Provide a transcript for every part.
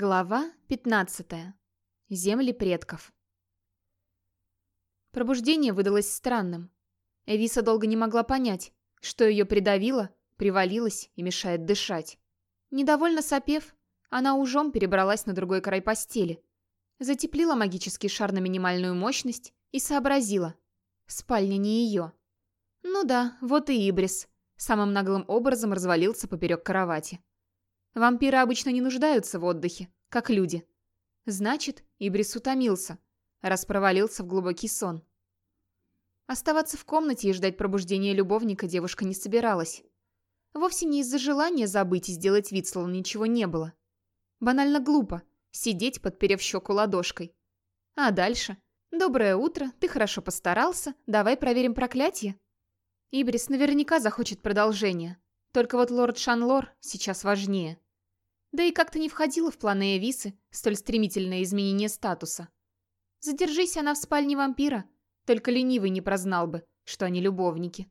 Глава 15. Земли предков. Пробуждение выдалось странным. Эвиса долго не могла понять, что ее придавило, привалилось и мешает дышать. Недовольно сопев, она ужом перебралась на другой край постели, затеплила магический шар на минимальную мощность и сообразила. Спальня не ее. Ну да, вот и Ибрис. Самым наглым образом развалился поперек кровати. Вампиры обычно не нуждаются в отдыхе, как люди. Значит, Ибрис утомился, раз провалился в глубокий сон. Оставаться в комнате и ждать пробуждения любовника девушка не собиралась. Вовсе не из-за желания забыть и сделать вид, словно ничего не было. Банально глупо сидеть, подперев щеку ладошкой. А дальше? «Доброе утро, ты хорошо постарался, давай проверим проклятие». Ибрис наверняка захочет продолжения. Только вот лорд Шанлор сейчас важнее. Да и как-то не входило в планы Эвисы столь стремительное изменение статуса. Задержись она в спальне вампира, только ленивый не прознал бы, что они любовники.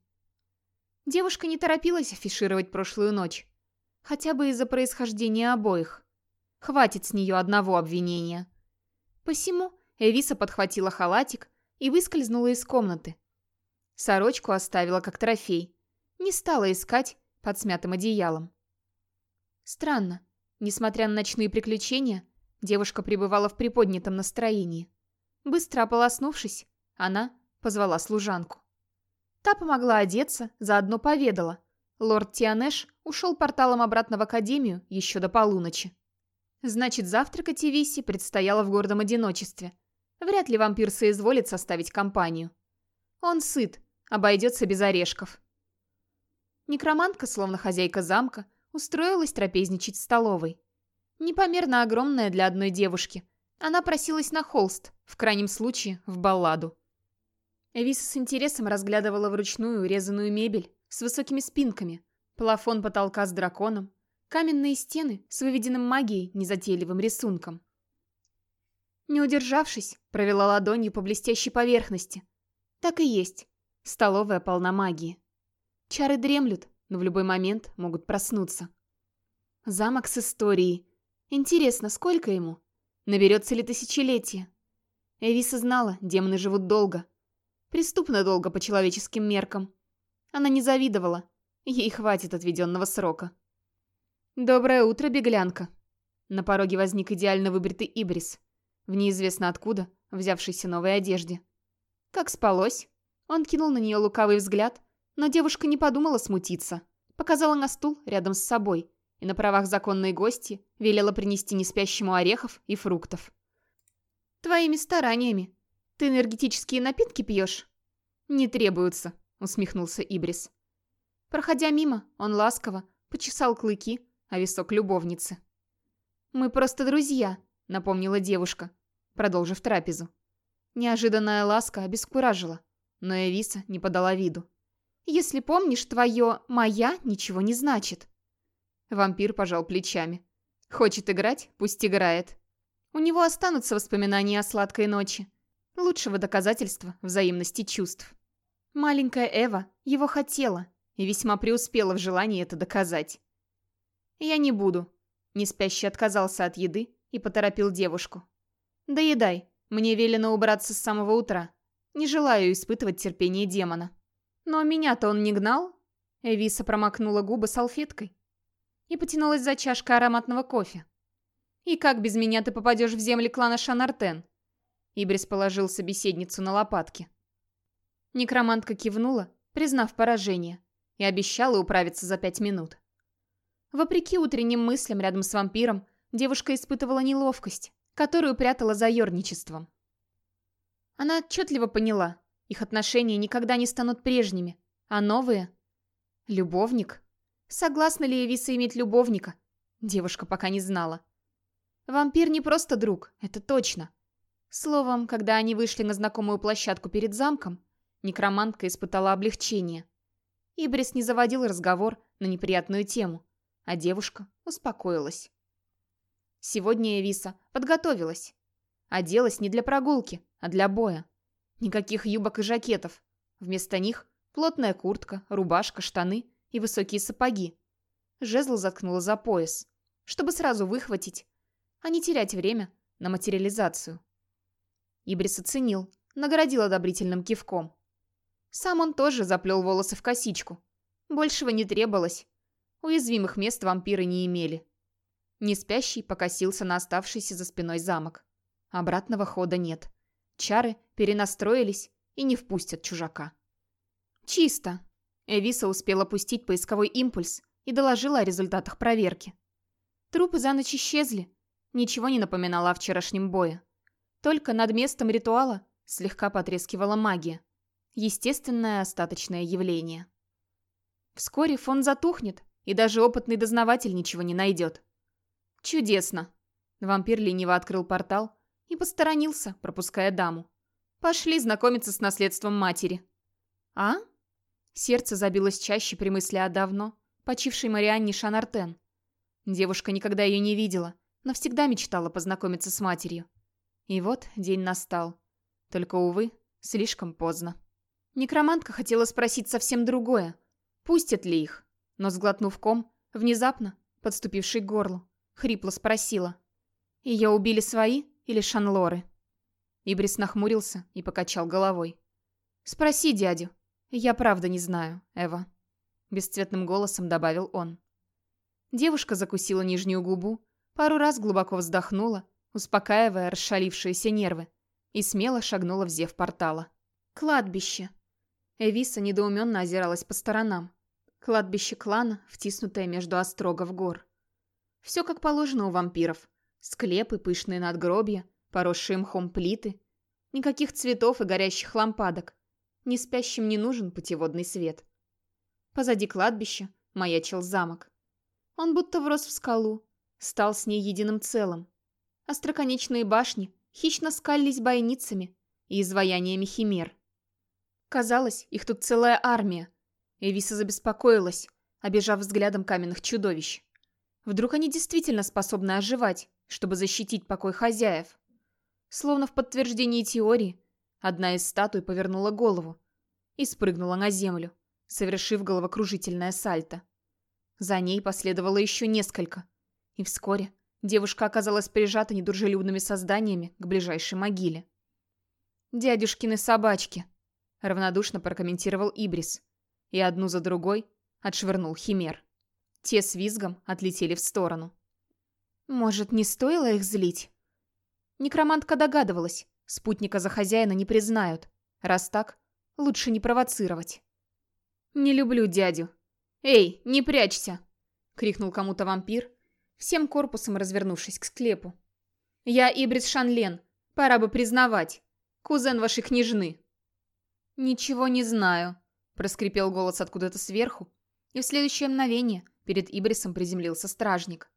Девушка не торопилась афишировать прошлую ночь. Хотя бы из-за происхождения обоих. Хватит с нее одного обвинения. Посему Эвиса подхватила халатик и выскользнула из комнаты. Сорочку оставила как трофей. Не стала искать под смятым одеялом. Странно. Несмотря на ночные приключения, девушка пребывала в приподнятом настроении. Быстро ополоснувшись, она позвала служанку. Та помогла одеться, заодно поведала. Лорд Тианеш ушел порталом обратно в академию еще до полуночи. Значит, завтракать Ивиси предстояло в гордом одиночестве. Вряд ли вампир соизволит составить компанию. Он сыт, обойдется без орешков. Некромантка, словно хозяйка замка, устроилась трапезничать в столовой. Непомерно огромная для одной девушки. Она просилась на холст, в крайнем случае, в балладу. Эвиса с интересом разглядывала вручную урезанную мебель с высокими спинками, плафон потолка с драконом, каменные стены с выведенным магией незатейливым рисунком. Не удержавшись, провела ладонью по блестящей поверхности. Так и есть. Столовая полна магии. Чары дремлют, но в любой момент могут проснуться. Замок с историей. Интересно, сколько ему? Наберется ли тысячелетие? Эвиса знала, демоны живут долго. Преступно долго по человеческим меркам. Она не завидовала. Ей хватит отведенного срока. «Доброе утро, беглянка!» На пороге возник идеально выбритый Ибрис. В неизвестно откуда, взявшейся новой одежде. «Как спалось?» Он кинул на нее лукавый взгляд, но девушка не подумала смутиться. Показала на стул рядом с собой и на правах законной гости велела принести неспящему орехов и фруктов. «Твоими стараниями. Ты энергетические напитки пьешь?» «Не требуются», — усмехнулся Ибрис. Проходя мимо, он ласково почесал клыки, а висок любовницы. «Мы просто друзья», — напомнила девушка, продолжив трапезу. Неожиданная ласка обескуражила, но Эвиса не подала виду. Если помнишь, твое «моя» ничего не значит». Вампир пожал плечами. Хочет играть, пусть играет. У него останутся воспоминания о сладкой ночи. Лучшего доказательства взаимности чувств. Маленькая Эва его хотела и весьма преуспела в желании это доказать. «Я не буду», — неспящий отказался от еды и поторопил девушку. «Доедай, мне велено убраться с самого утра. Не желаю испытывать терпение демона». Но меня-то он не гнал. Эвиса промокнула губы салфеткой и потянулась за чашкой ароматного кофе. «И как без меня ты попадешь в земли клана Шанартен?» Ибрис положил собеседницу на лопатки. Некромантка кивнула, признав поражение, и обещала управиться за пять минут. Вопреки утренним мыслям рядом с вампиром, девушка испытывала неловкость, которую прятала за ерничеством. Она отчетливо поняла, их отношения никогда не станут прежними. А новые? Любовник? Согласна ли Эвиса иметь любовника? Девушка пока не знала. Вампир не просто друг, это точно. Словом, когда они вышли на знакомую площадку перед замком, некромантка испытала облегчение. Ибрис не заводил разговор на неприятную тему, а девушка успокоилась. Сегодня Эвиса подготовилась. Оделась не для прогулки, а для боя. Никаких юбок и жакетов. Вместо них плотная куртка, рубашка, штаны и высокие сапоги. Жезл заткнула за пояс, чтобы сразу выхватить. а не терять время на материализацию. Ибрис оценил, наградил одобрительным кивком. Сам он тоже заплел волосы в косичку. Большего не требовалось. Уязвимых мест вампиры не имели. Неспящий покосился на оставшийся за спиной замок. Обратного хода нет. Чары перенастроились и не впустят чужака. «Чисто!» Эвиса успела пустить поисковой импульс и доложила о результатах проверки. Трупы за ночь исчезли. Ничего не напоминало о вчерашнем бое. Только над местом ритуала слегка потрескивала магия. Естественное остаточное явление. Вскоре фон затухнет, и даже опытный дознаватель ничего не найдет. Чудесно. Вампир лениво открыл портал и посторонился, пропуская даму. Пошли знакомиться с наследством матери. А? Сердце забилось чаще при мысли о давно почившей Марианне Шанартен. Девушка никогда ее не видела, но всегда мечтала познакомиться с матерью. И вот день настал. Только, увы, слишком поздно. Некромантка хотела спросить совсем другое. Пустят ли их? Но, сглотнув ком, внезапно, подступивший к горлу, хрипло спросила. Ее убили свои или шанлоры? Ибрис нахмурился и покачал головой. «Спроси дядю. Я правда не знаю, Эва», — бесцветным голосом добавил он. Девушка закусила нижнюю губу, пару раз глубоко вздохнула успокаивая расшалившиеся нервы, и смело шагнула в зев портала. «Кладбище!» Эвиса недоуменно озиралась по сторонам. Кладбище клана, втиснутое между острогов гор. Все как положено у вампиров. Склепы, пышные надгробья, поросшие мхом плиты. Никаких цветов и горящих лампадок. Не спящим не нужен путеводный свет. Позади кладбища маячил замок. Он будто врос в скалу, стал с ней единым целым. Остроконечные башни хищно скалились бойницами и изваяниями химер. Казалось, их тут целая армия. Эвиса забеспокоилась, обижав взглядом каменных чудовищ. Вдруг они действительно способны оживать, чтобы защитить покой хозяев? Словно в подтверждении теории, одна из статуй повернула голову и спрыгнула на землю, совершив головокружительное сальто. За ней последовало еще несколько, и вскоре Девушка оказалась прижата недружелюбными созданиями к ближайшей могиле. «Дядюшкины собачки», — равнодушно прокомментировал Ибрис. И одну за другой отшвырнул химер. Те с визгом отлетели в сторону. «Может, не стоило их злить?» Некромантка догадывалась, спутника за хозяина не признают. Раз так, лучше не провоцировать. «Не люблю дядю». «Эй, не прячься!» — крикнул кому-то вампир, всем корпусом развернувшись к склепу. «Я Ибрис Шанлен. Пора бы признавать. Кузен вашей княжны». «Ничего не знаю», — проскрипел голос откуда-то сверху, и в следующее мгновение перед Ибрисом приземлился стражник.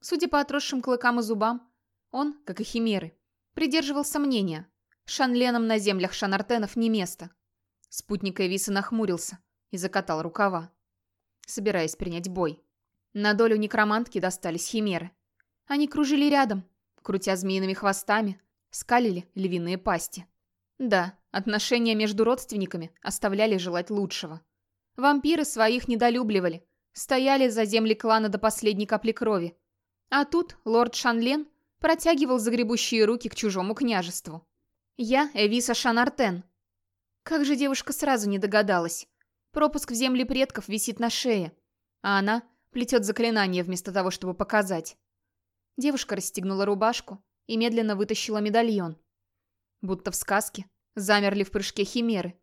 Судя по отросшим клыкам и зубам, он, как и химеры, придерживался мнения. Шанленом на землях Шанартенов не место. Спутник Эвиса нахмурился и закатал рукава, собираясь принять бой. На долю некромантки достались химеры. Они кружили рядом, крутя змеиными хвостами, скалили львиные пасти. Да, отношения между родственниками оставляли желать лучшего. Вампиры своих недолюбливали, стояли за земли клана до последней капли крови. А тут лорд Шанлен протягивал загребущие руки к чужому княжеству. Я Эвиса Шанартен. Как же девушка сразу не догадалась. Пропуск в земли предков висит на шее, а она Плетет заклинание вместо того, чтобы показать. Девушка расстегнула рубашку и медленно вытащила медальон. Будто в сказке замерли в прыжке химеры.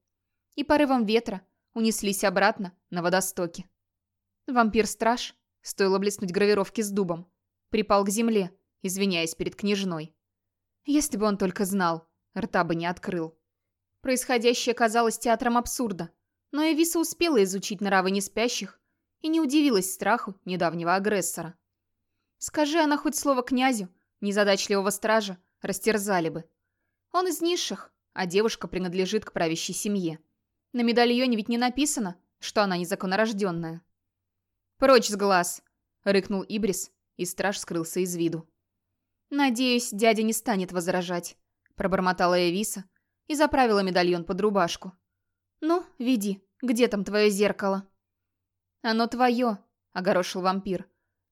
И порывом ветра унеслись обратно на водостоке. Вампир-страж, стоило блеснуть гравировки с дубом, припал к земле, извиняясь перед княжной. Если бы он только знал, рта бы не открыл. Происходящее казалось театром абсурда, но Эвиса успела изучить нравы неспящих и не удивилась страху недавнего агрессора. Скажи она хоть слово князю, незадачливого стража, растерзали бы. Он из низших, а девушка принадлежит к правящей семье. На медальоне ведь не написано, что она незаконнорожденная. «Прочь с глаз!» — рыкнул Ибрис, и страж скрылся из виду. «Надеюсь, дядя не станет возражать», — пробормотала Эвиса и заправила медальон под рубашку. «Ну, веди, где там твое зеркало?» «Оно твое», — огорошил вампир.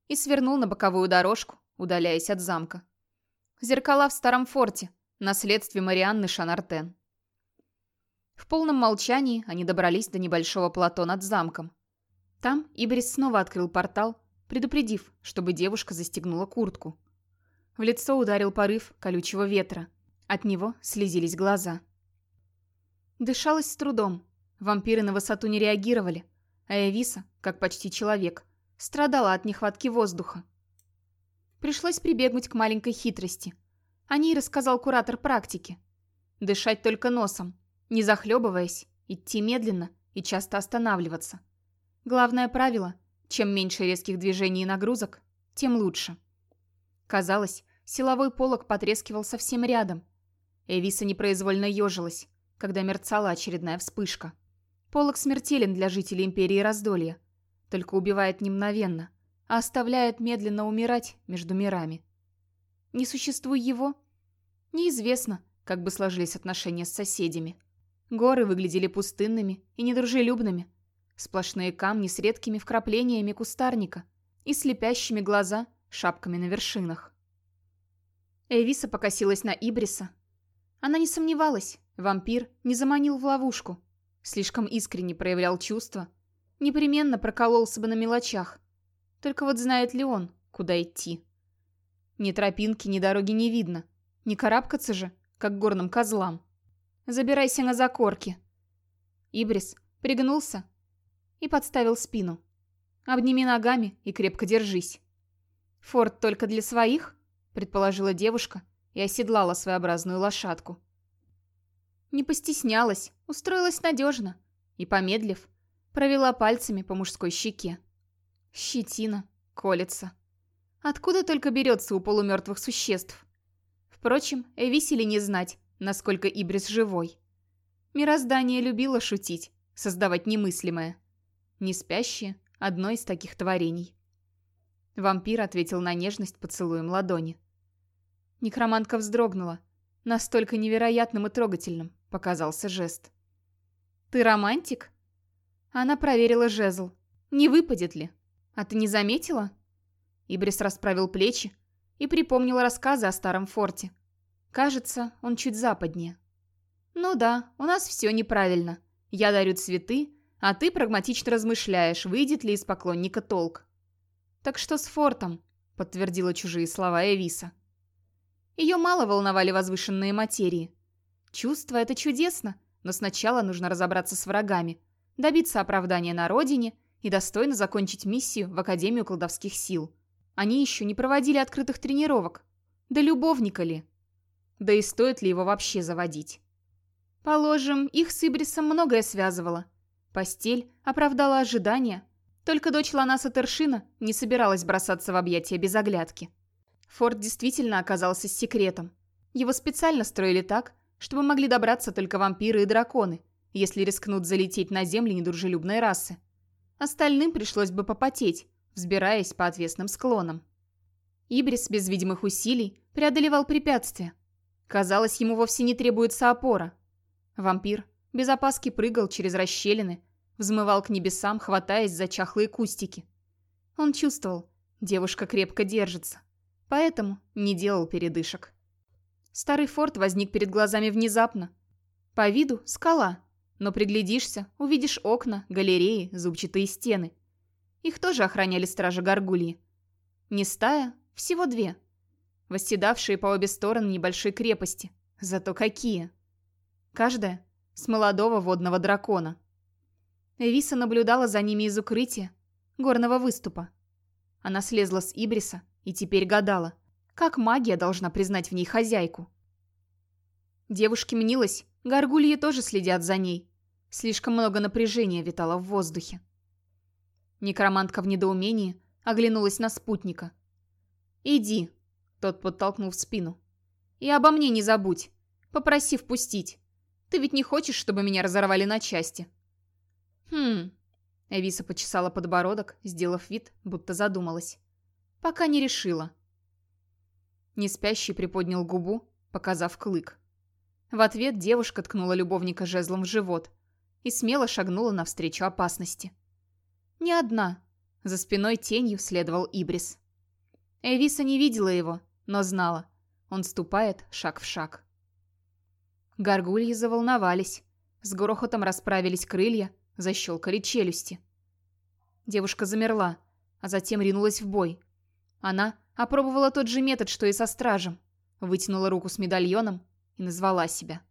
И свернул на боковую дорожку, удаляясь от замка. Зеркала в старом форте, наследстве Марианны Шанартен. В полном молчании они добрались до небольшого плато над замком. Там Ибрис снова открыл портал, предупредив, чтобы девушка застегнула куртку. В лицо ударил порыв колючего ветра. От него слезились глаза. Дышалось с трудом. Вампиры на высоту не реагировали, а Эвиса, как почти человек, страдала от нехватки воздуха. Пришлось прибегнуть к маленькой хитрости. О ней рассказал куратор практики. Дышать только носом, не захлебываясь, идти медленно и часто останавливаться. Главное правило – чем меньше резких движений и нагрузок, тем лучше. Казалось, силовой полог потрескивал совсем рядом. Эвиса непроизвольно ежилась, когда мерцала очередная вспышка. Полог смертелен для жителей Империи Раздолья, только убивает не мгновенно, а оставляет медленно умирать между мирами. Не существуя его, неизвестно, как бы сложились отношения с соседями. Горы выглядели пустынными и недружелюбными. Сплошные камни с редкими вкраплениями кустарника и слепящими глаза шапками на вершинах. Эвиса покосилась на Ибриса. Она не сомневалась, вампир не заманил в ловушку. Слишком искренне проявлял чувства. Непременно прокололся бы на мелочах. Только вот знает ли он, куда идти? Ни тропинки, ни дороги не видно. Не карабкаться же, как горным козлам. Забирайся на закорки. Ибрис пригнулся и подставил спину. Обними ногами и крепко держись. Форт только для своих, предположила девушка и оседлала своеобразную лошадку. Не постеснялась, устроилась надежно и, помедлив, провела пальцами по мужской щеке. Щетина, колется. Откуда только берется у полумертвых существ? Впрочем, Эвисели не знать, насколько Ибрис живой. Мироздание любило шутить, создавать немыслимое. Не спящее – одно из таких творений. Вампир ответил на нежность поцелуем ладони. Некромантка вздрогнула. Настолько невероятным и трогательным показался жест. «Ты романтик?» Она проверила жезл. «Не выпадет ли? А ты не заметила?» Ибрис расправил плечи и припомнил рассказы о старом форте. Кажется, он чуть западнее. «Ну да, у нас все неправильно. Я дарю цветы, а ты прагматично размышляешь, выйдет ли из поклонника толк». «Так что с фортом?» — подтвердила чужие слова Эвиса. Ее мало волновали возвышенные материи. Чувство — это чудесно, но сначала нужно разобраться с врагами, добиться оправдания на родине и достойно закончить миссию в Академию колдовских сил. Они еще не проводили открытых тренировок. Да любовника ли? Да и стоит ли его вообще заводить? Положим, их с Ибрисом многое связывало. Постель оправдала ожидания. Только дочь Ланаса Тершина не собиралась бросаться в объятия без оглядки. Форт действительно оказался секретом. Его специально строили так, чтобы могли добраться только вампиры и драконы, если рискнут залететь на земли недружелюбной расы. Остальным пришлось бы попотеть, взбираясь по отвесным склонам. Ибрис без видимых усилий преодолевал препятствия, Казалось, ему вовсе не требуется опора. Вампир без опаски прыгал через расщелины, взмывал к небесам, хватаясь за чахлые кустики. Он чувствовал, девушка крепко держится, поэтому не делал передышек. Старый форт возник перед глазами внезапно. По виду скала, но приглядишься, увидишь окна, галереи, зубчатые стены. Их тоже охраняли стражи Гаргульи. Не стая, всего две – восседавшие по обе стороны небольшой крепости. Зато какие! Каждая с молодого водного дракона. Эвиса наблюдала за ними из укрытия, горного выступа. Она слезла с Ибриса и теперь гадала, как магия должна признать в ней хозяйку. Девушке мнилось, горгульи тоже следят за ней. Слишком много напряжения витало в воздухе. Некромантка в недоумении оглянулась на спутника. «Иди», тот подтолкнул в спину. «И обо мне не забудь. Попроси впустить. Ты ведь не хочешь, чтобы меня разорвали на части?» «Хм...» Эвиса почесала подбородок, сделав вид, будто задумалась. «Пока не решила». Неспящий приподнял губу, показав клык. В ответ девушка ткнула любовника жезлом в живот и смело шагнула навстречу опасности. Не одна. За спиной тенью следовал Ибрис. Эвиса не видела его, но знала. Он ступает шаг в шаг. Горгульи заволновались. С грохотом расправились крылья, защелкали челюсти. Девушка замерла, а затем ринулась в бой. Она опробовала тот же метод, что и со стражем. Вытянула руку с медальоном и назвала себя.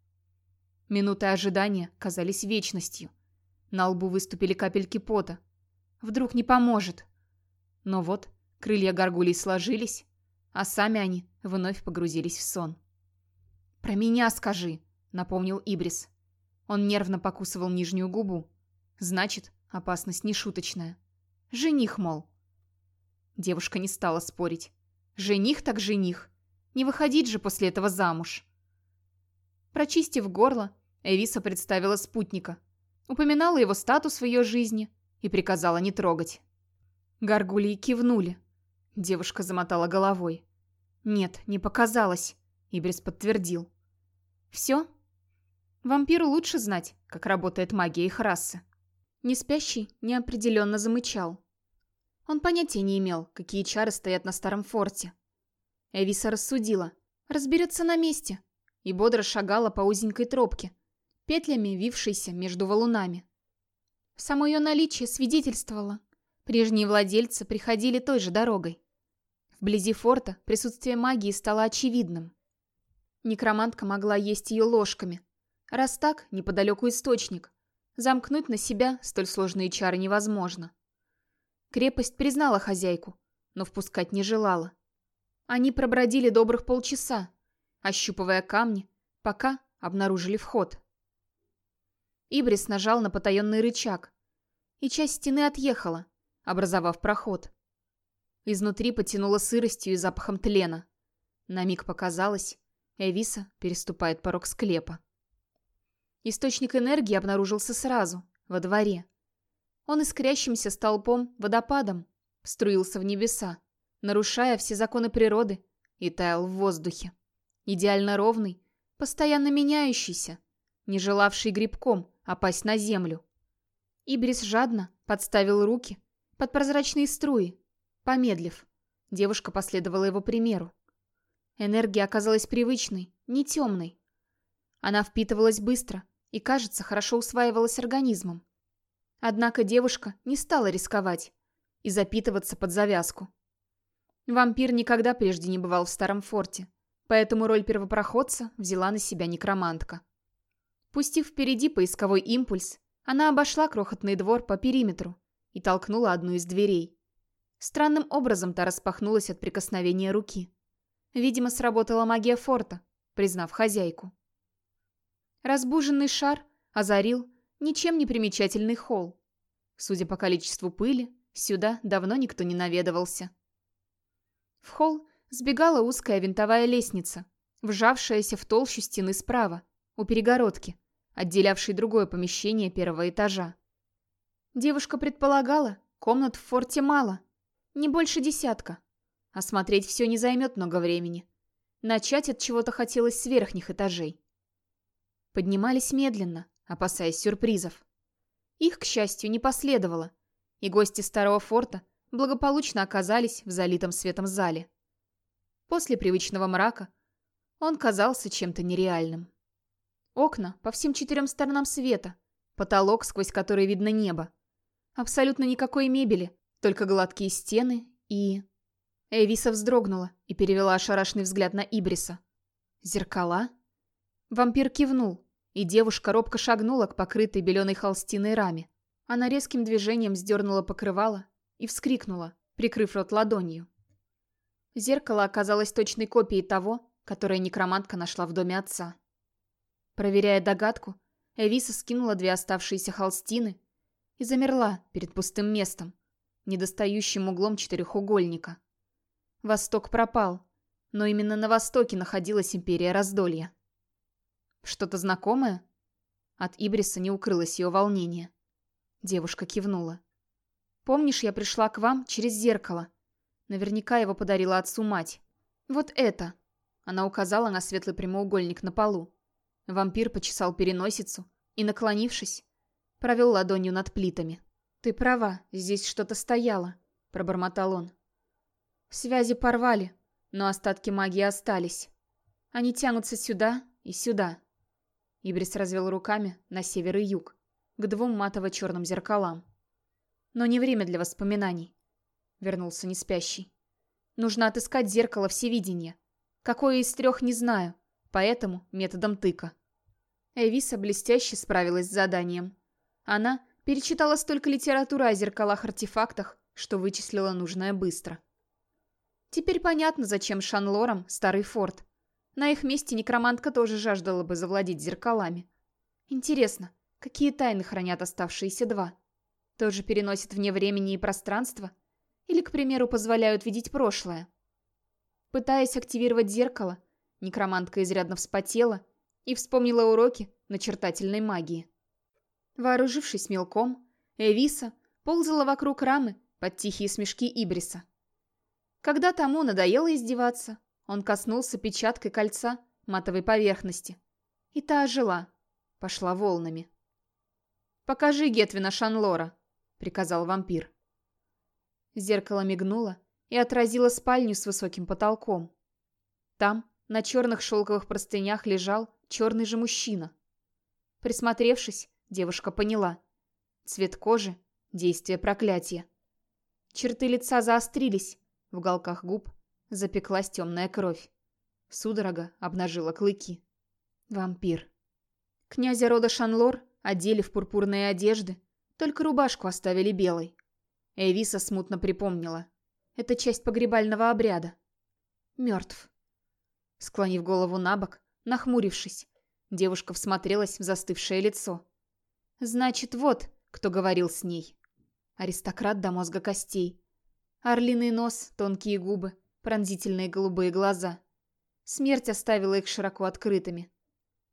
Минуты ожидания казались вечностью. На лбу выступили капельки пота. Вдруг не поможет. Но вот крылья горгулей сложились, а сами они вновь погрузились в сон. «Про меня скажи», — напомнил Ибрис. Он нервно покусывал нижнюю губу. Значит, опасность не шуточная. Жених, мол. Девушка не стала спорить. Жених так жених. Не выходить же после этого замуж. Прочистив горло, Эвиса представила спутника. Упоминала его статус в ее жизни и приказала не трогать. Горгульи кивнули. Девушка замотала головой. «Нет, не показалось», — Ибрис подтвердил. «Все?» Вампиру лучше знать, как работает магия их расы. Неспящий неопределенно замычал. Он понятия не имел, какие чары стоят на старом форте. Эвиса рассудила. Разберется на месте. И бодро шагала по узенькой тропке, петлями вившейся между валунами. Само ее наличие свидетельствовало. Прежние владельцы приходили той же дорогой. Вблизи форта присутствие магии стало очевидным. Некромантка могла есть ее ложками. Раз так, неподалеку источник. Замкнуть на себя столь сложные чары невозможно. Крепость признала хозяйку, но впускать не желала. Они пробродили добрых полчаса, ощупывая камни, пока обнаружили вход. Ибрис нажал на потаенный рычаг, и часть стены отъехала, образовав проход. Изнутри потянуло сыростью и запахом тлена. На миг показалось, Эвиса переступает порог склепа. Источник энергии обнаружился сразу, во дворе. Он искрящимся столпом, водопадом, струился в небеса, нарушая все законы природы, и таял в воздухе. Идеально ровный, постоянно меняющийся, не желавший грибком опасть на землю. Ибрис жадно подставил руки под прозрачные струи. Помедлив, девушка последовала его примеру. Энергия оказалась привычной, не темной. Она впитывалась быстро и, кажется, хорошо усваивалась организмом. Однако девушка не стала рисковать и запитываться под завязку. Вампир никогда прежде не бывал в Старом Форте, поэтому роль первопроходца взяла на себя некромантка. Пустив впереди поисковой импульс, она обошла крохотный двор по периметру и толкнула одну из дверей. Странным образом та распахнулась от прикосновения руки. Видимо, сработала магия форта, признав хозяйку. Разбуженный шар озарил ничем не примечательный холл. Судя по количеству пыли, сюда давно никто не наведывался. В холл сбегала узкая винтовая лестница, вжавшаяся в толщу стены справа, у перегородки, отделявшей другое помещение первого этажа. Девушка предполагала, комнат в форте мало, не больше десятка. Осмотреть все не займет много времени. Начать от чего-то хотелось с верхних этажей. Поднимались медленно, опасаясь сюрпризов. Их, к счастью, не последовало, и гости старого форта благополучно оказались в залитом светом зале. После привычного мрака он казался чем-то нереальным. Окна по всем четырем сторонам света, потолок, сквозь который видно небо. Абсолютно никакой мебели, только гладкие стены и... Эвиса вздрогнула и перевела ошарашенный взгляд на Ибриса. «Зеркала?» Вампир кивнул, и девушка робко шагнула к покрытой беленой холстиной раме. Она резким движением сдернула покрывало и вскрикнула, прикрыв рот ладонью. Зеркало оказалось точной копией того, которое некромантка нашла в доме отца. Проверяя догадку, Эвиса скинула две оставшиеся холстины и замерла перед пустым местом, недостающим углом четырехугольника. Восток пропал, но именно на востоке находилась империя раздолья. Что-то знакомое? От Ибриса не укрылось ее волнение. Девушка кивнула. «Помнишь, я пришла к вам через зеркало? Наверняка его подарила отцу мать. Вот это!» Она указала на светлый прямоугольник на полу. Вампир почесал переносицу и, наклонившись, провел ладонью над плитами. «Ты права, здесь что-то стояло», — пробормотал он. Связи порвали, но остатки магии остались. Они тянутся сюда и сюда. Ибрис развел руками на север и юг, к двум матово-черным зеркалам. Но не время для воспоминаний. Вернулся неспящий. Нужно отыскать зеркало всевидения. Какое из трех, не знаю, поэтому методом тыка. Эвиса блестяще справилась с заданием. Она перечитала столько литературы о зеркалах-артефактах, что вычислила нужное быстро. Теперь понятно, зачем Шанлорам старый форт. На их месте некромантка тоже жаждала бы завладеть зеркалами. Интересно, какие тайны хранят оставшиеся два? Тоже переносят вне времени и пространства? Или, к примеру, позволяют видеть прошлое? Пытаясь активировать зеркало, некромантка изрядно вспотела и вспомнила уроки начертательной магии. Вооружившись мелком, Эвиса ползала вокруг рамы под тихие смешки Ибриса. Когда тому надоело издеваться, он коснулся печаткой кольца матовой поверхности. И та ожила, пошла волнами. «Покажи Гетвина Шанлора», — приказал вампир. Зеркало мигнуло и отразило спальню с высоким потолком. Там, на черных шелковых простынях, лежал черный же мужчина. Присмотревшись, девушка поняла. Цвет кожи — действие проклятия. Черты лица заострились, в уголках губ запеклась темная кровь. Судорога обнажила клыки. Вампир. Князя рода Шанлор одели в пурпурные одежды, только рубашку оставили белой. Эвиса смутно припомнила. Это часть погребального обряда. Мертв. Склонив голову на бок, нахмурившись, девушка всмотрелась в застывшее лицо. Значит, вот кто говорил с ней. Аристократ до мозга костей. Орлиный нос, тонкие губы, пронзительные голубые глаза. Смерть оставила их широко открытыми.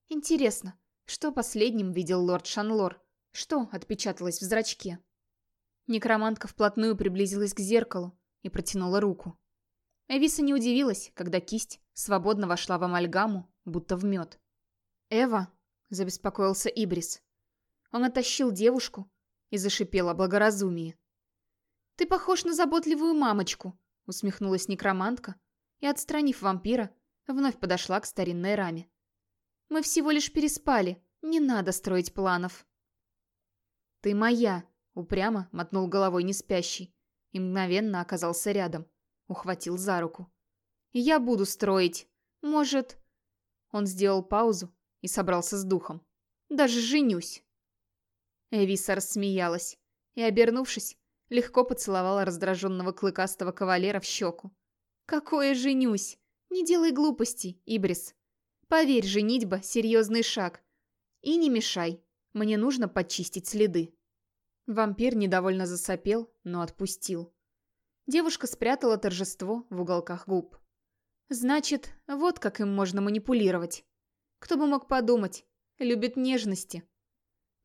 Интересно, что последним видел лорд Шанлор? Что отпечаталось в зрачке? Некромантка вплотную приблизилась к зеркалу и протянула руку. Эвиса не удивилась, когда кисть свободно вошла в амальгаму, будто в мед. «Эва», — забеспокоился Ибрис. Он оттащил девушку и зашипел о благоразумии. «Ты похож на заботливую мамочку», — усмехнулась некромантка и, отстранив вампира, вновь подошла к старинной раме. «Мы всего лишь переспали, не надо строить планов». «Ты моя», — упрямо мотнул головой неспящий и мгновенно оказался рядом, ухватил за руку. «Я буду строить. Может...» Он сделал паузу и собрался с духом. «Даже женюсь». Эвиса рассмеялась и, обернувшись, легко поцеловала раздраженного клыкастого кавалера в щеку. «Какое женюсь? Не делай глупостей, Ибрис. Поверь, женитьба — серьезный шаг. И не мешай, мне нужно подчистить следы». Вампир недовольно засопел, но отпустил. Девушка спрятала торжество в уголках губ. «Значит, вот как им можно манипулировать. Кто бы мог подумать, любит нежности».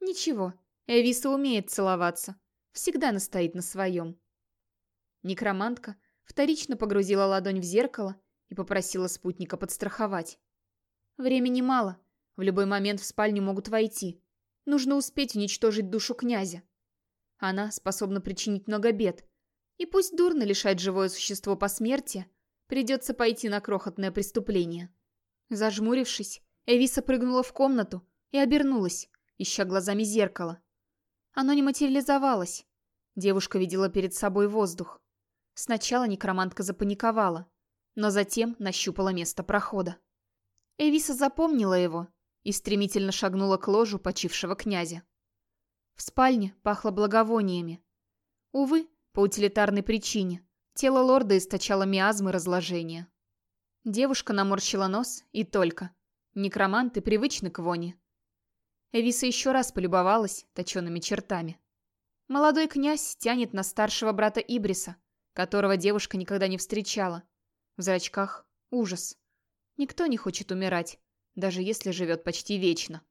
«Ничего, Эвиса умеет целоваться всегда настоит на своем. Некромантка вторично погрузила ладонь в зеркало и попросила спутника подстраховать. Времени мало, в любой момент в спальню могут войти. Нужно успеть уничтожить душу князя. Она способна причинить много бед. И пусть дурно лишать живое существо по смерти, придется пойти на крохотное преступление. Зажмурившись, Эвиса прыгнула в комнату и обернулась, ища глазами зеркало. Оно не материализовалось, Девушка видела перед собой воздух. Сначала некромантка запаниковала, но затем нащупала место прохода. Эвиса запомнила его и стремительно шагнула к ложу почившего князя. В спальне пахло благовониями. Увы, по утилитарной причине, тело лорда источало миазмы разложения. Девушка наморщила нос и только. Некроманты привычны к воне. Эвиса еще раз полюбовалась точеными чертами. Молодой князь тянет на старшего брата Ибриса, которого девушка никогда не встречала. В зрачках ужас. Никто не хочет умирать, даже если живет почти вечно.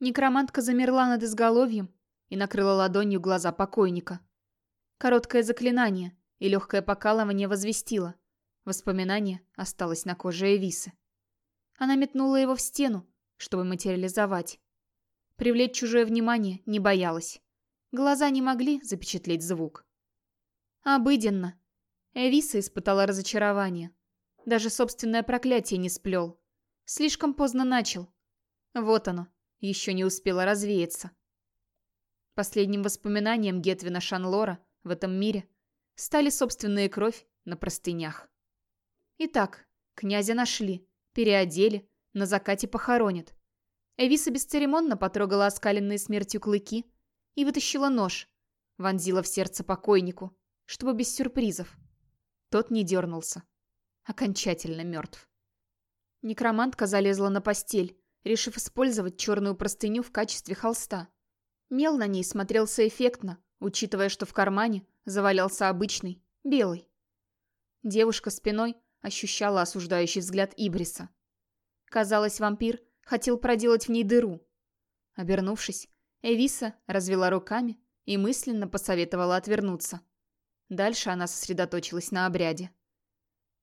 Некромантка замерла над изголовьем и накрыла ладонью глаза покойника. Короткое заклинание и легкое покалывание возвестило. Воспоминание осталось на коже Эвисы. Она метнула его в стену, чтобы материализовать. Привлечь чужое внимание не боялась. Глаза не могли запечатлеть звук. Обыденно. Эвиса испытала разочарование. Даже собственное проклятие не сплел. Слишком поздно начал. Вот оно, еще не успело развеяться. Последним воспоминанием Гетвина Шанлора в этом мире стали собственные кровь на простынях. Итак, князя нашли, переодели, на закате похоронят. Эвиса бесцеремонно потрогала оскаленные смертью клыки и вытащила нож, вонзила в сердце покойнику, чтобы без сюрпризов. Тот не дернулся. Окончательно мертв. Некромантка залезла на постель, решив использовать черную простыню в качестве холста. Мел на ней смотрелся эффектно, учитывая, что в кармане завалялся обычный, белый. Девушка спиной ощущала осуждающий взгляд Ибриса. Казалось, вампир хотел проделать в ней дыру. Обернувшись, Эвиса развела руками и мысленно посоветовала отвернуться. Дальше она сосредоточилась на обряде.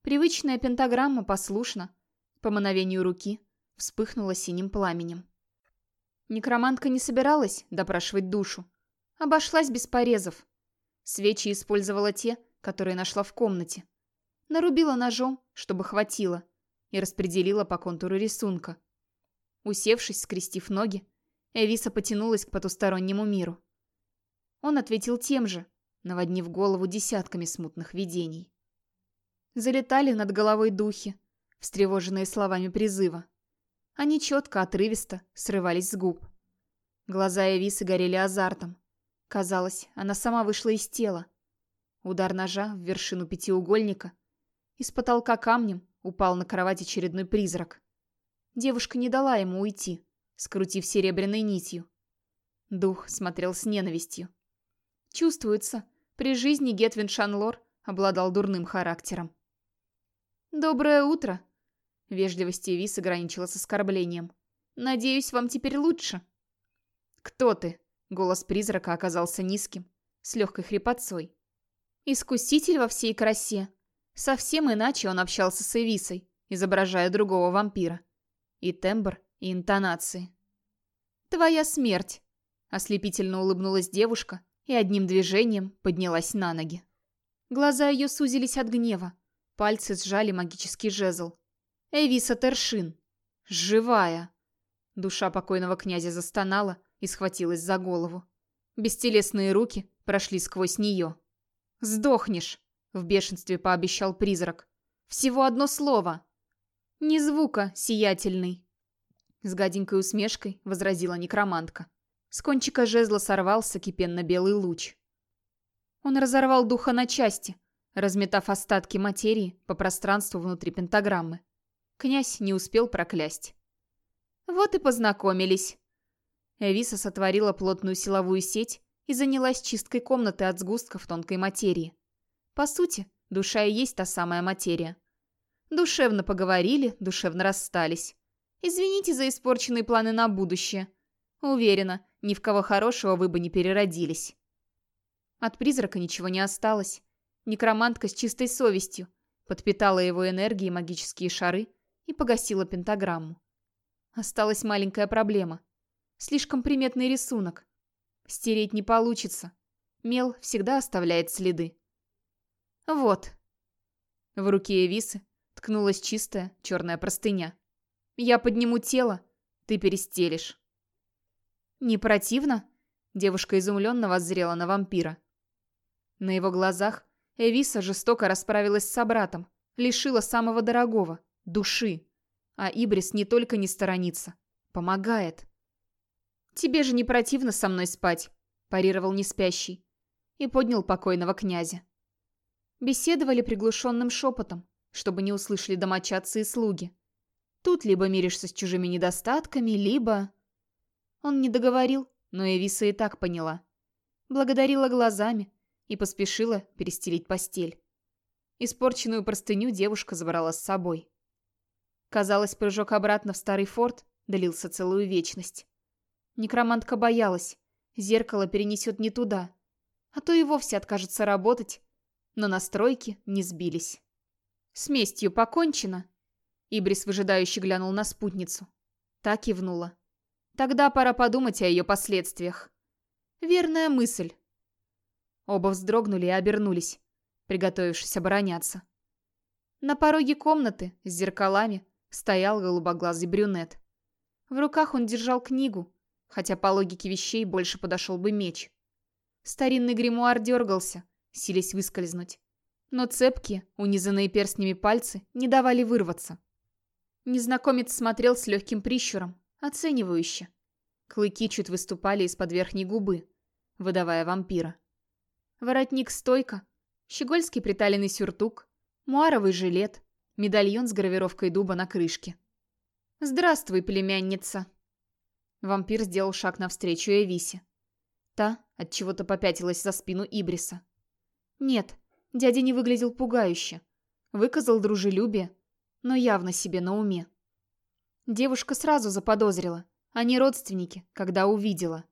Привычная пентаграмма послушно, по мановению руки, вспыхнула синим пламенем. Некромантка не собиралась допрашивать душу. Обошлась без порезов. Свечи использовала те, которые нашла в комнате. Нарубила ножом, чтобы хватило, и распределила по контуру рисунка. Усевшись, скрестив ноги, Эвиса потянулась к потустороннему миру. Он ответил тем же, наводнив голову десятками смутных видений. Залетали над головой духи, встревоженные словами призыва. Они четко, отрывисто срывались с губ. Глаза Эвисы горели азартом. Казалось, она сама вышла из тела. Удар ножа в вершину пятиугольника. Из потолка камнем упал на кровать очередной призрак. Девушка не дала ему уйти, скрутив серебряной нитью. Дух смотрел с ненавистью. Чувствуется, при жизни Гетвин Шанлор обладал дурным характером. «Доброе утро!» Вежливость Вис ограничила с оскорблением. «Надеюсь, вам теперь лучше?» «Кто ты?» Голос призрака оказался низким, с легкой хрипотцой. «Искуситель во всей красе». Совсем иначе он общался с Эвисой, изображая другого вампира. И тембр, и интонации. «Твоя смерть!» Ослепительно улыбнулась девушка и одним движением поднялась на ноги. Глаза ее сузились от гнева. Пальцы сжали магический жезл. Эвиса Тершин. Живая. Душа покойного князя застонала и схватилась за голову. Бестелесные руки прошли сквозь нее. «Сдохнешь!» — в бешенстве пообещал призрак. «Всего одно слово!» «Ни звука, сиятельный!» С гаденькой усмешкой возразила некромантка. С кончика жезла сорвался кипенно-белый луч. Он разорвал духа на части, разметав остатки материи по пространству внутри пентаграммы. Князь не успел проклясть. Вот и познакомились. Эвиса сотворила плотную силовую сеть и занялась чисткой комнаты от сгустков тонкой материи. По сути, душа и есть та самая материя. Душевно поговорили, душевно расстались. Извините за испорченные планы на будущее. Уверена, ни в кого хорошего вы бы не переродились. От призрака ничего не осталось. Некромантка с чистой совестью подпитала его энергией магические шары и погасила пентаграмму. Осталась маленькая проблема. Слишком приметный рисунок. Стереть не получится. Мел всегда оставляет следы. Вот. В руке Эвисы ткнулась чистая черная простыня. Я подниму тело, ты перестелишь. Не противно? Девушка изумленно воззрела на вампира. На его глазах Эвиса жестоко расправилась с собратом, лишила самого дорогого души. А Ибрис не только не сторонится, помогает. «Тебе же не противно со мной спать», – парировал неспящий. И поднял покойного князя. Беседовали приглушенным шепотом, чтобы не услышали домочадцы и слуги. Тут либо миришься с чужими недостатками, либо... Он не договорил, но Эвиса и так поняла. Благодарила глазами и поспешила перестелить постель. Испорченную простыню девушка забрала с собой. Казалось, прыжок обратно в старый форт длился целую вечность. Некромантка боялась. Зеркало перенесет не туда. А то и вовсе откажется работать. Но настройки не сбились. «С местью покончено?» Ибрис выжидающе глянул на спутницу. Та кивнула. «Тогда пора подумать о ее последствиях». «Верная мысль». Оба вздрогнули и обернулись. приготовившись обороняться. На пороге комнаты с зеркалами стоял голубоглазый брюнет. В руках он держал книгу, хотя по логике вещей больше подошел бы меч. Старинный гримуар дергался, силясь выскользнуть. Но цепкие, унизанные перстнями пальцы не давали вырваться. Незнакомец смотрел с легким прищуром, оценивающе. Клыки чуть выступали из-под верхней губы, выдавая вампира. Воротник стойка, щегольский приталенный сюртук, муаровый жилет, медальон с гравировкой дуба на крышке. «Здравствуй, племянница!» Вампир сделал шаг навстречу Эвисе. Та от чего то попятилась за спину Ибриса. Нет, дядя не выглядел пугающе. Выказал дружелюбие, но явно себе на уме. Девушка сразу заподозрила. Они родственники, когда увидела.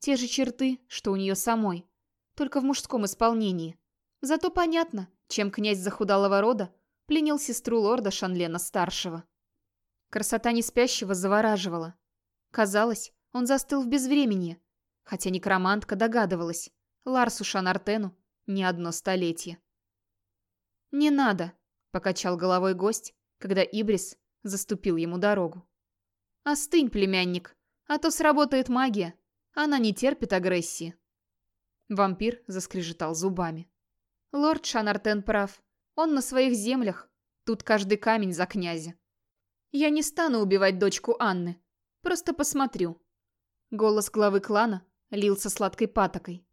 Те же черты, что у нее самой, только в мужском исполнении. Зато понятно, чем князь захудалого рода пленил сестру лорда Шанлена-старшего. Красота неспящего завораживала. Казалось, он застыл в безвременье, хотя некромантка догадывалась, Ларсу Шанартену не одно столетие. «Не надо», — покачал головой гость, когда Ибрис заступил ему дорогу. «Остынь, племянник, а то сработает магия. Она не терпит агрессии». Вампир заскрежетал зубами. Лорд Шанартен прав. Он на своих землях. Тут каждый камень за князя. Я не стану убивать дочку Анны. Просто посмотрю. Голос главы клана лился сладкой патокой.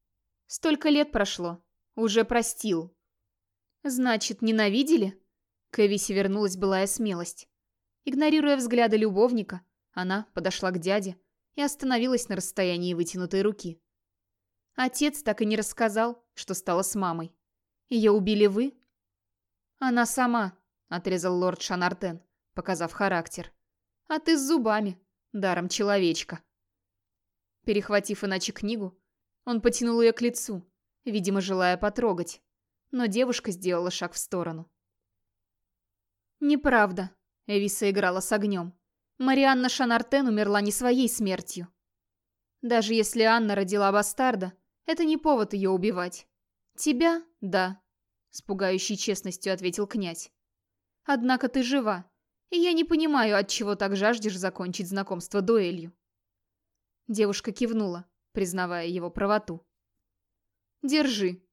Столько лет прошло. Уже простил. Значит, ненавидели? К Эвисе вернулась былая смелость. Игнорируя взгляды любовника, она подошла к дяде и остановилась на расстоянии вытянутой руки. Отец так и не рассказал, что стало с мамой. Ее убили вы? Она сама, отрезал лорд Шанартен, показав характер. А ты с зубами, даром человечка. Перехватив иначе книгу, он потянул ее к лицу, видимо, желая потрогать. Но девушка сделала шаг в сторону. «Неправда», — Эвиса играла с огнем. «Марианна Шанартен умерла не своей смертью. Даже если Анна родила бастарда, это не повод ее убивать. Тебя — да», — с пугающей честностью ответил князь. «Однако ты жива, и я не понимаю, от чего так жаждешь закончить знакомство дуэлью». Девушка кивнула, признавая его правоту. «Держи».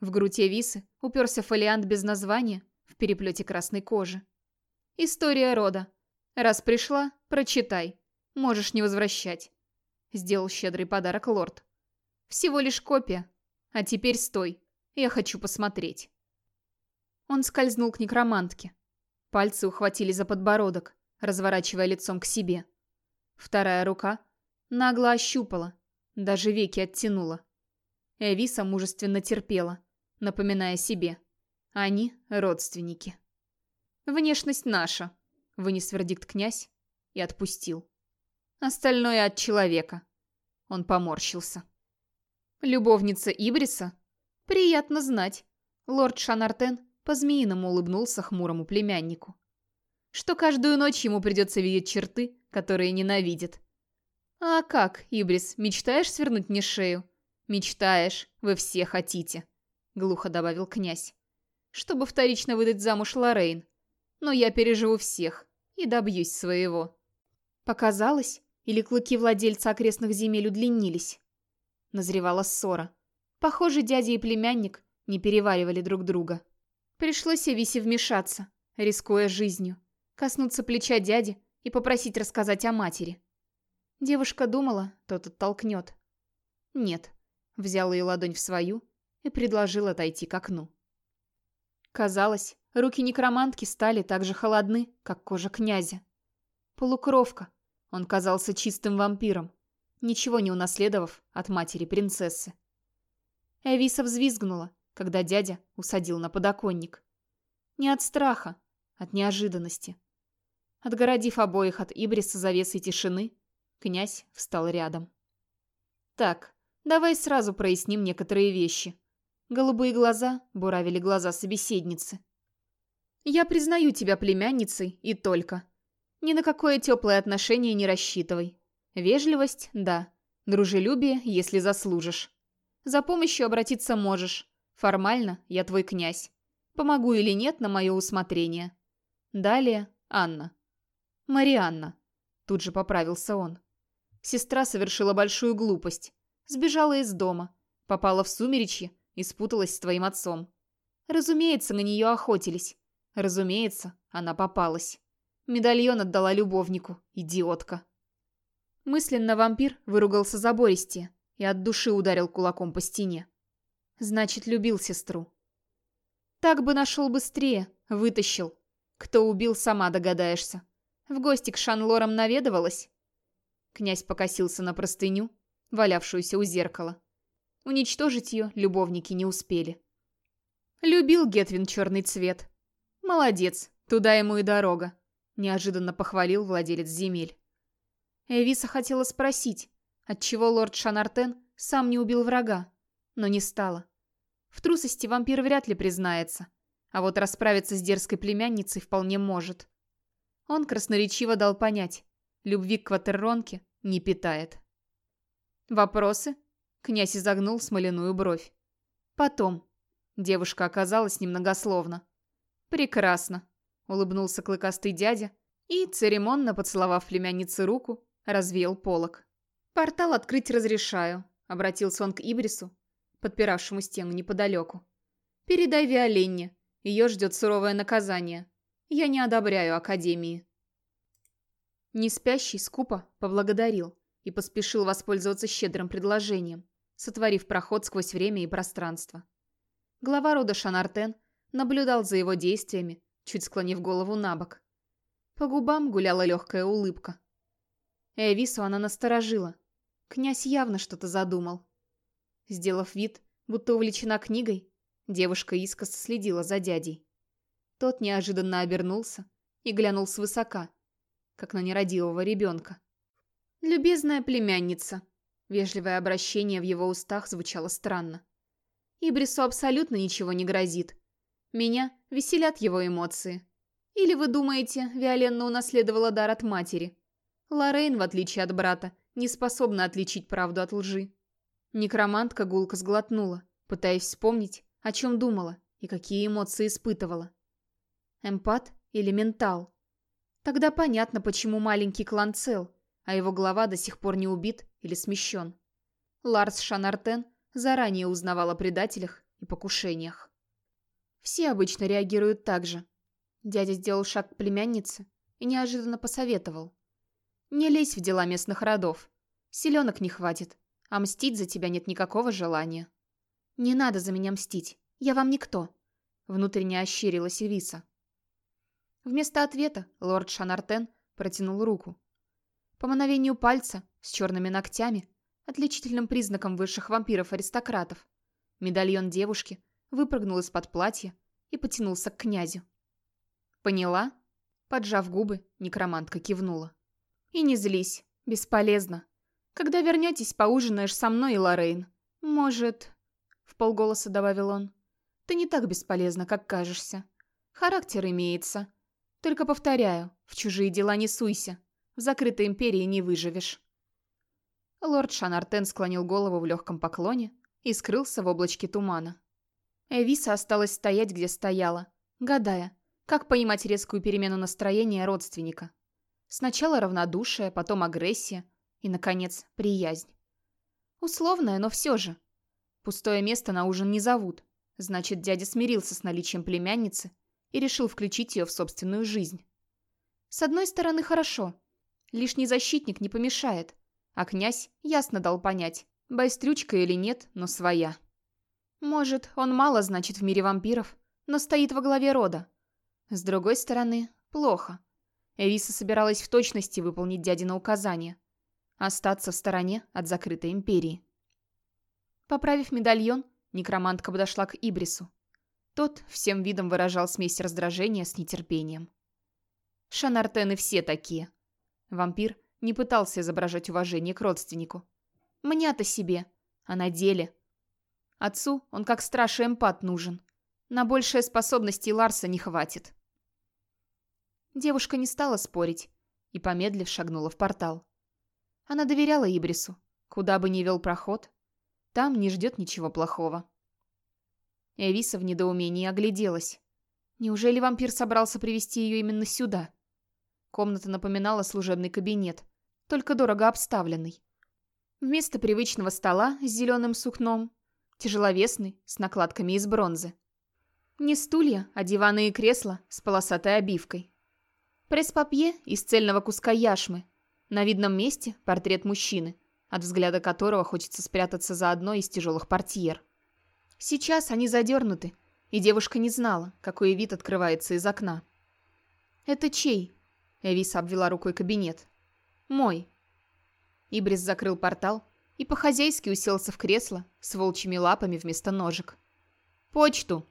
В груди Висы уперся фолиант без названия в переплете красной кожи. «История рода. Раз пришла, прочитай. Можешь не возвращать». Сделал щедрый подарок лорд. «Всего лишь копия. А теперь стой. Я хочу посмотреть». Он скользнул к некромантке. Пальцы ухватили за подбородок, разворачивая лицом к себе. Вторая рука Нагло ощупала, даже веки оттянула. Эвиса мужественно терпела, напоминая себе. Они родственники. «Внешность наша», — вынес вердикт князь и отпустил. «Остальное от человека». Он поморщился. «Любовница Ибриса? Приятно знать». Лорд Шанартен по-змеиному улыбнулся хмурому племяннику. Что каждую ночь ему придется видеть черты, которые ненавидит. «А как, Ибрис, мечтаешь свернуть мне шею?» «Мечтаешь, вы все хотите», — глухо добавил князь. «Чтобы вторично выдать замуж Лоррейн. Но я переживу всех и добьюсь своего». Показалось, или клыки владельца окрестных земель удлинились. Назревала ссора. Похоже, дядя и племянник не переваривали друг друга. Пришлось Эвисе вмешаться, рискуя жизнью, коснуться плеча дяди и попросить рассказать о матери. Девушка думала, тот оттолкнет. Нет. Взял ее ладонь в свою и предложил отойти к окну. Казалось, руки некромантки стали так же холодны, как кожа князя. Полукровка. Он казался чистым вампиром, ничего не унаследовав от матери принцессы. Эвиса взвизгнула, когда дядя усадил на подоконник. Не от страха, от неожиданности. Отгородив обоих от Ибриса завесой тишины, Князь встал рядом. «Так, давай сразу проясним некоторые вещи». Голубые глаза буравили глаза собеседницы. «Я признаю тебя племянницей и только. Ни на какое теплое отношение не рассчитывай. Вежливость – да. Дружелюбие, если заслужишь. За помощью обратиться можешь. Формально я твой князь. Помогу или нет на мое усмотрение. Далее Анна. Марианна. Тут же поправился он. Сестра совершила большую глупость. Сбежала из дома. Попала в сумеречье и спуталась с твоим отцом. Разумеется, на нее охотились. Разумеется, она попалась. Медальон отдала любовнику, идиотка. Мысленно вампир выругался забористее и от души ударил кулаком по стене. Значит, любил сестру. Так бы нашел быстрее, вытащил. Кто убил, сама догадаешься. В гости к Шанлорам наведывалась. Князь покосился на простыню, валявшуюся у зеркала. Уничтожить ее любовники не успели. Любил Гетвин черный цвет. Молодец, туда ему и дорога. Неожиданно похвалил владелец земель. Эвиса хотела спросить, отчего лорд Шанартен сам не убил врага, но не стала. В трусости вампир вряд ли признается, а вот расправиться с дерзкой племянницей вполне может. Он красноречиво дал понять, любви к Кватерронке не питает. «Вопросы?» — князь изогнул смоляную бровь. «Потом». Девушка оказалась немногословна. «Прекрасно», — улыбнулся клыкастый дядя и, церемонно поцеловав племяннице руку, развеял полог. «Портал открыть разрешаю», — обратился он к Ибрису, подпиравшему стену неподалеку. «Передай Виоленне, ее ждет суровое наказание. Я не одобряю Академии». Неспящий скупо поблагодарил и поспешил воспользоваться щедрым предложением, сотворив проход сквозь время и пространство. Глава рода Шанартен наблюдал за его действиями, чуть склонив голову на бок. По губам гуляла легкая улыбка. Эвису она насторожила. Князь явно что-то задумал. Сделав вид, будто увлечена книгой, девушка искоса следила за дядей. Тот неожиданно обернулся и глянул свысока, как на нерадивого ребенка. «Любезная племянница», вежливое обращение в его устах звучало странно. Ибрису абсолютно ничего не грозит. Меня веселят его эмоции. Или вы думаете, Виоленна унаследовала дар от матери? Лоррейн, в отличие от брата, не способна отличить правду от лжи. Некромантка гулко сглотнула, пытаясь вспомнить, о чем думала и какие эмоции испытывала. Эмпат или ментал? Тогда понятно, почему маленький клан цел, а его глава до сих пор не убит или смещен. Ларс Шанартен заранее узнавал о предателях и покушениях. Все обычно реагируют так же. Дядя сделал шаг к племяннице и неожиданно посоветовал. «Не лезь в дела местных родов. Селенок не хватит, а мстить за тебя нет никакого желания». «Не надо за меня мстить. Я вам никто», — внутренне ощерилась Ивиса. Вместо ответа лорд Шанартен протянул руку. По мановению пальца, с черными ногтями, отличительным признаком высших вампиров-аристократов, медальон девушки выпрыгнул из-под платья и потянулся к князю. «Поняла?» Поджав губы, некромантка кивнула. «И не злись. Бесполезно. Когда вернетесь, поужинаешь со мной и Лоррейн. Может...» В полголоса добавил он. «Ты не так бесполезна, как кажешься. Характер имеется. Только повторяю, в чужие дела не суйся. В закрытой империи не выживешь». Лорд Шанартен склонил голову в легком поклоне и скрылся в облачке тумана. Эвиса осталась стоять, где стояла, гадая, как понимать резкую перемену настроения родственника. Сначала равнодушие, потом агрессия и, наконец, приязнь. Условная, но все же. Пустое место на ужин не зовут. Значит, дядя смирился с наличием племянницы и решил включить ее в собственную жизнь. С одной стороны, хорошо. Лишний защитник не помешает. А князь ясно дал понять, байстрючка или нет, но своя. Может, он мало значит в мире вампиров, но стоит во главе рода. С другой стороны, плохо. Эвиса собиралась в точности выполнить дядино указание. Остаться в стороне от закрытой империи. Поправив медальон, некромантка подошла к Ибрису. Тот всем видом выражал смесь раздражения с нетерпением. Шанартены все такие. Вампир не пытался изображать уважение к родственнику. Мне-то себе, а на деле Отцу он как страж и эмпат нужен. На большие способности Ларса не хватит. Девушка не стала спорить и, помедлив, шагнула в портал. Она доверяла Ибрису. Куда бы ни вел проход, там не ждет ничего плохого. Эвиса в недоумении огляделась. Неужели вампир собрался привести ее именно сюда? Комната напоминала служебный кабинет, только дорого обставленный. Вместо привычного стола с зеленым сукном, тяжеловесный, с накладками из бронзы. Не стулья, а диваны и кресла с полосатой обивкой. Пресс-папье из цельного куска яшмы. На видном месте портрет мужчины, от взгляда которого хочется спрятаться за одной из тяжелых портьер. Сейчас они задернуты, и девушка не знала, какой вид открывается из окна. «Это чей?» Эвиса обвела рукой кабинет. «Мой». Ибрис закрыл портал и по-хозяйски уселся в кресло с волчьими лапами вместо ножек. «Почту!»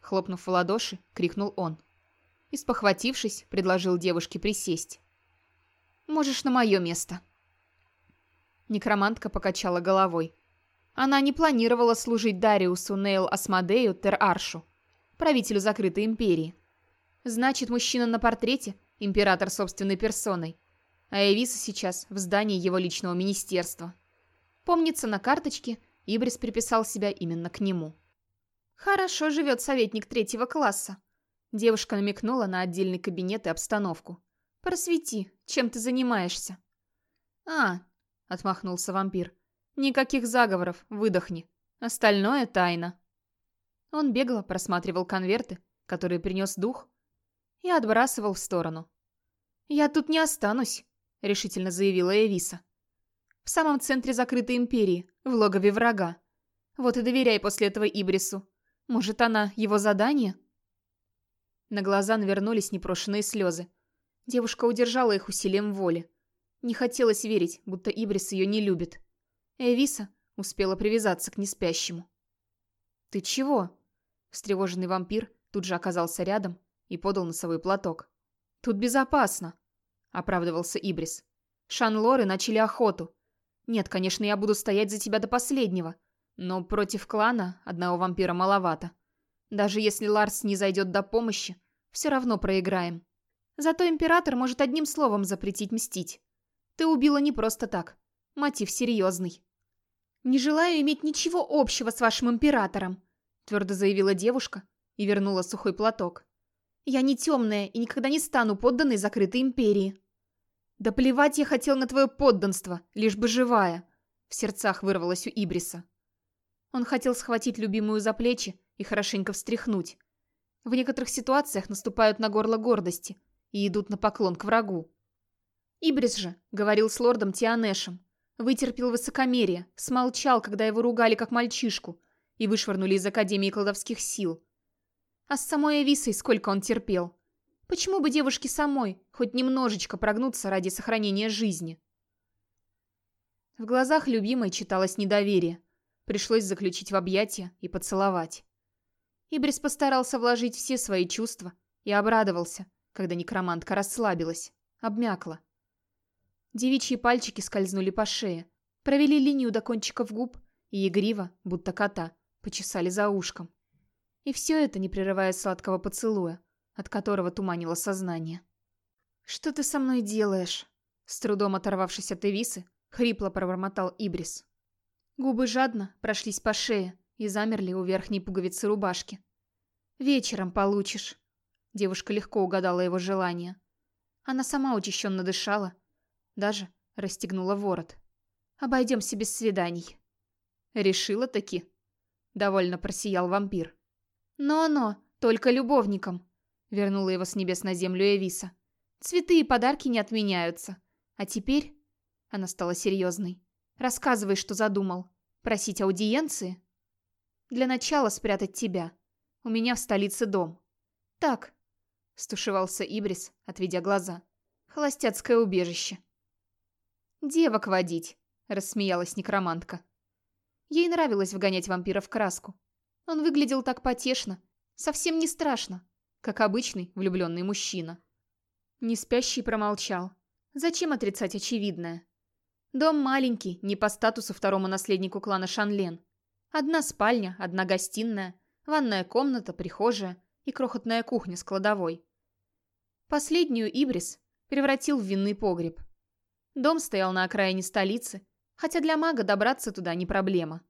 Хлопнув в ладоши, крикнул он. И, спохватившись, предложил девушке присесть. «Можешь на мое место». Некромантка покачала головой. Она не планировала служить Дариусу Нейл Асмодею Тер-Аршу, правителю закрытой империи. Значит, мужчина на портрете – император собственной персоной, а Эвиса сейчас в здании его личного министерства. Помнится, на карточке Ибрис приписал себя именно к нему. «Хорошо живет советник третьего класса». Девушка намекнула на отдельный кабинет и обстановку. «Просвети, чем ты занимаешься?» «А», — отмахнулся вампир. «Никаких заговоров, выдохни. Остальное тайна». Он бегло просматривал конверты, которые принес дух, и отбрасывал в сторону. «Я тут не останусь», — решительно заявила Эвиса. «В самом центре закрытой империи, в логове врага. Вот и доверяй после этого Ибрису. Может, она его задание? На глаза навернулись непрошенные слезы. Девушка удержала их усилием воли. Не хотелось верить, будто Ибрис ее не любит. Эвиса успела привязаться к неспящему. «Ты чего?» Встревоженный вампир тут же оказался рядом и подал носовой платок. «Тут безопасно», — оправдывался Ибрис. «Шанлоры начали охоту. Нет, конечно, я буду стоять за тебя до последнего, но против клана одного вампира маловато. Даже если Ларс не зайдет до помощи, все равно проиграем. Зато Император может одним словом запретить мстить. Ты убила не просто так. Мотив серьезный. «Не желаю иметь ничего общего с вашим Императором», твердо заявила девушка и вернула сухой платок. «Я не темная и никогда не стану подданной закрытой Империи». «Да плевать я хотел на твое подданство, лишь бы живая», в сердцах вырвалось у Ибриса. Он хотел схватить любимую за плечи и хорошенько встряхнуть. В некоторых ситуациях наступают на горло гордости и идут на поклон к врагу. Ибрис же говорил с лордом Тианешем, вытерпел высокомерие, смолчал, когда его ругали как мальчишку и вышвырнули из Академии колдовских сил. А с самой Эвисой сколько он терпел. Почему бы девушке самой хоть немножечко прогнуться ради сохранения жизни? В глазах любимой читалось недоверие – Пришлось заключить в объятия и поцеловать. Ибрис постарался вложить все свои чувства и обрадовался, когда некромантка расслабилась, обмякла. Девичьи пальчики скользнули по шее, провели линию до кончиков губ и игриво, будто кота, почесали за ушком. И все это, не прерывая сладкого поцелуя, от которого туманило сознание. «Что ты со мной делаешь?» С трудом оторвавшись от Эвисы, хрипло пробормотал Ибрис. Губы жадно прошлись по шее и замерли у верхней пуговицы рубашки. «Вечером получишь». Девушка легко угадала его желание. Она сама учащенно дышала, даже расстегнула ворот. «Обойдемся без свиданий». «Решила таки?» Довольно просиял вампир. «Но-но, только любовникам», — вернула его с небес на землю Эвиса. «Цветы и подарки не отменяются. А теперь...» Она стала серьезной. Рассказывай, что задумал. Просить аудиенции? Для начала спрятать тебя. У меня в столице дом. Так, стушевался Ибрис, отведя глаза. Холостяцкое убежище. Девок водить, рассмеялась некромантка. Ей нравилось вгонять вампира в краску. Он выглядел так потешно, совсем не страшно, как обычный влюбленный мужчина. Неспящий промолчал. Зачем отрицать очевидное? Дом маленький, не по статусу второму наследнику клана Шанлен. Одна спальня, одна гостиная, ванная комната, прихожая и крохотная кухня с кладовой. Последнюю Ибрис превратил в винный погреб. Дом стоял на окраине столицы, хотя для мага добраться туда не проблема.